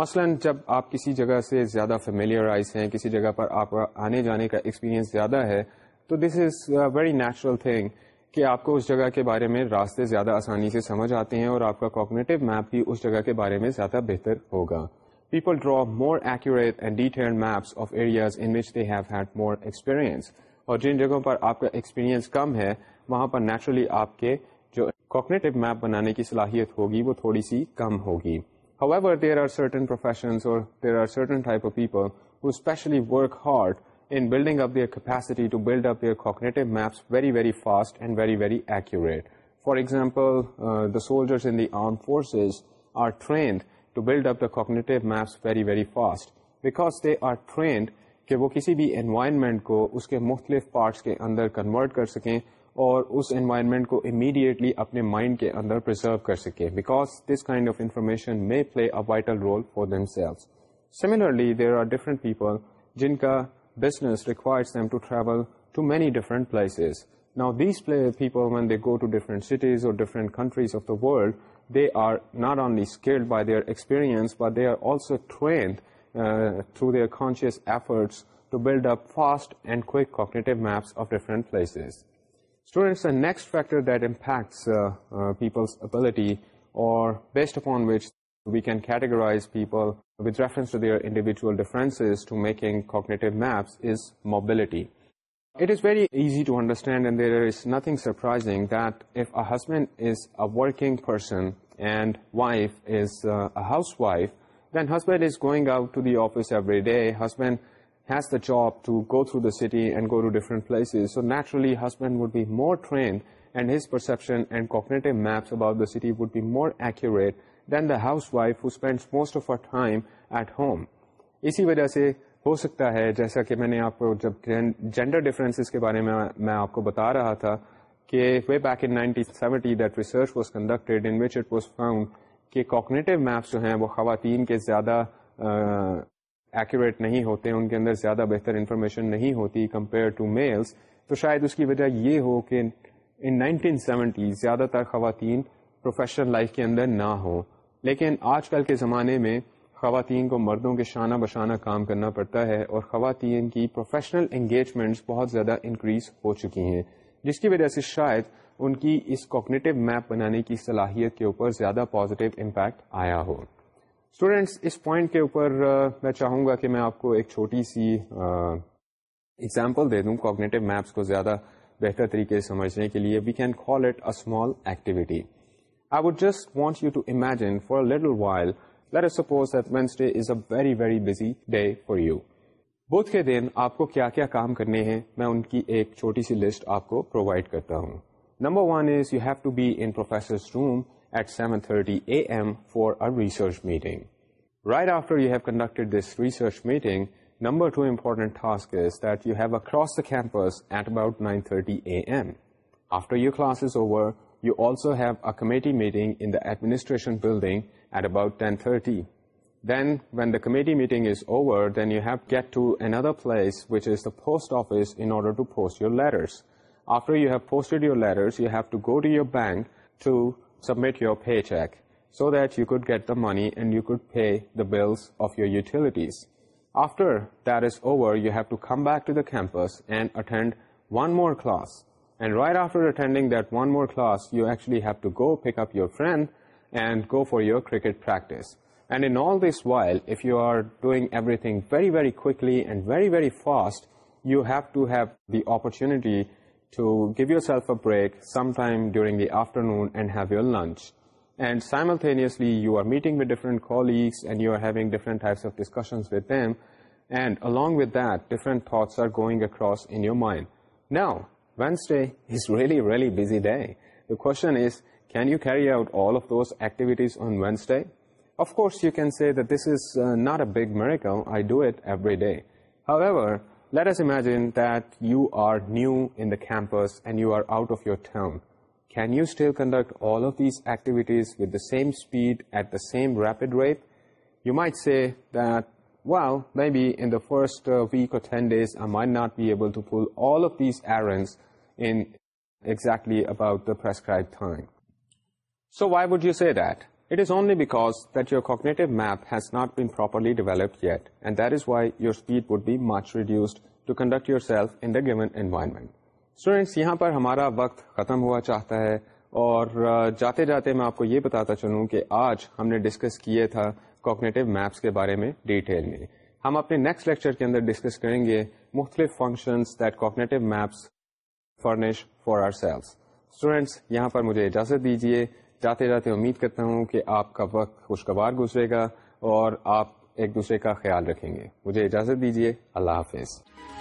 [SPEAKER 2] مثلا جب آپ کسی جگہ سے زیادہ فیملیئرائز ہیں کسی جگہ پر آپ آنے جانے کا ایکسپیرئنس زیادہ ہے تو this is very natural thing کہ آپ کو اس جگہ کے بارے میں راستے زیادہ آسانی سے سمجھ آتے ہیں اور آپ کا کوپنیٹو میپ بھی اس جگہ کے بارے میں زیادہ بہتر ہوگا people draw more accurate and detail maps of areas in which they have had more experience اور جن جگہوں پر آپ کا ایکسپیرئنس کم ہے وہاں پر نیچرلی آپ کے جو کوپنیٹو میپ بنانے کی صلاحیت ہوگی وہ تھوڑی سی کم ہوگی However, there are certain professions or there are certain type of people who especially work hard in building up their capacity to build up their cognitive maps very, very fast and very, very accurate. For example, uh, the soldiers in the armed forces are trained to build up the cognitive maps very, very fast because they are trained کہ وہ کسی بھی environment کو اس کے مختلف parts کے اندر convert کر سکیں اور اس انوائرمنٹ کو امیڈیٹلی اپنے مائنڈ کے اندر پرزرو کر سکیں because this kind of information may play a vital role for themselves similarly there are different people جن کا business requires them to travel to many different places. Now, these people, when they go to different cities or different countries of the world, they are not only skilled by their experience, but they are also trained uh, through their conscious efforts to build up fast and quick cognitive maps of different places. Students, the next factor that impacts uh, uh, people's ability, or based upon which we can categorize people with reference to their individual differences to making cognitive maps is mobility. It is very easy to understand, and there is nothing surprising that if a husband is a working person and wife is uh, a housewife, then husband is going out to the office every day. Husband has the job to go through the city and go to different places. So naturally, husband would be more trained, and his perception and cognitive maps about the city would be more accurate than the housewife who spend most of her time at home اسی وجہ سے ہو سکتا ہے جیسا کہ میں نے آپ کو جب جینڈر ڈفرینسز کے بارے میں میں آپ کو بتا رہا تھا کہ way back in in that research was was which it found کہ کوکنیٹو میپس جو ہیں وہ خواتین کے زیادہ ایکوریٹ نہیں ہوتے ان کے اندر زیادہ بہتر انفارمیشن نہیں ہوتی کمپیئر ٹو میلس تو شاید اس کی وجہ یہ ہو کہ ان نائنٹین سیونٹی زیادہ تر خواتین پروفیشنل لائف کے اندر نہ ہوں لیکن آج کل کے زمانے میں خواتین کو مردوں کے شانہ بشانہ کام کرنا پڑتا ہے اور خواتین کی پروفیشنل انگیجمنٹس بہت زیادہ انکریز ہو چکی ہیں جس کی وجہ سے شاید ان کی اس کوگنیٹیو میپ بنانے کی صلاحیت کے اوپر زیادہ پازیٹیو امپیکٹ آیا ہو اسٹوڈینٹس اس پوائنٹ کے اوپر میں چاہوں گا کہ میں آپ کو ایک چھوٹی سی ایگزامپل دے دوں کوکنیٹو میپس کو زیادہ بہتر طریقے سے سمجھنے کے لیے we can call it a small activity I would just want you to imagine fearless day for you بدھ کے دن آپ کو کیا کیا کام کرنے ہیں میں ان کی ایک چھوٹی سی لسٹ آپ کو You also have a committee meeting in the administration building at about 10:30. Then when the committee meeting is over, then you have to get to another place, which is the post office, in order to post your letters. After you have posted your letters, you have to go to your bank to submit your paycheck so that you could get the money and you could pay the bills of your utilities. After that is over, you have to come back to the campus and attend one more class. And right after attending that one more class, you actually have to go pick up your friend and go for your cricket practice. And in all this while, if you are doing everything very, very quickly and very, very fast, you have to have the opportunity to give yourself a break sometime during the afternoon and have your lunch. And simultaneously, you are meeting with different colleagues and you are having different types of discussions with them. And along with that, different thoughts are going across in your mind. Now, Wednesday is really busy day. The question is, can you carry out all of those activities on Wednesday? Of course, you can say that this is uh, not a big miracle. I do it every day. However, let us imagine that you are new in the campus and you are out of your town. Can you still conduct all of these activities with the same speed at the same rapid rate? You might say that, well, maybe in the first uh, week or 10 days, I might not be able to pull all of these errands in exactly about the prescribed time. So why would you say that? It is only because that your cognitive map has not been properly developed yet, and that is why your speed would be much reduced to conduct yourself in the given environment. Students, یہاں پر ہمارا وقت ختم ہوا چاہتا ہے اور جاتے جاتے میں آپ کو یہ بتاتا چلوں کہ آج ہم نے ڈسکس کیے تھا کوکنیٹو میپس کے بارے میں ڈیٹیل میں ہم اپنے نیکسٹ لیکچر کے اندر ڈسکس کریں گے مختلف functions that cognitive maps furnish for ourselves students یہاں پر مجھے اجازت دیجیے جاتے جاتے امید کرتا ہوں کہ آپ کا وقت خوشگوار گزرے گا اور آپ ایک دوسرے کا خیال رکھیں گے مجھے اجازت دیجیے اللہ حافظ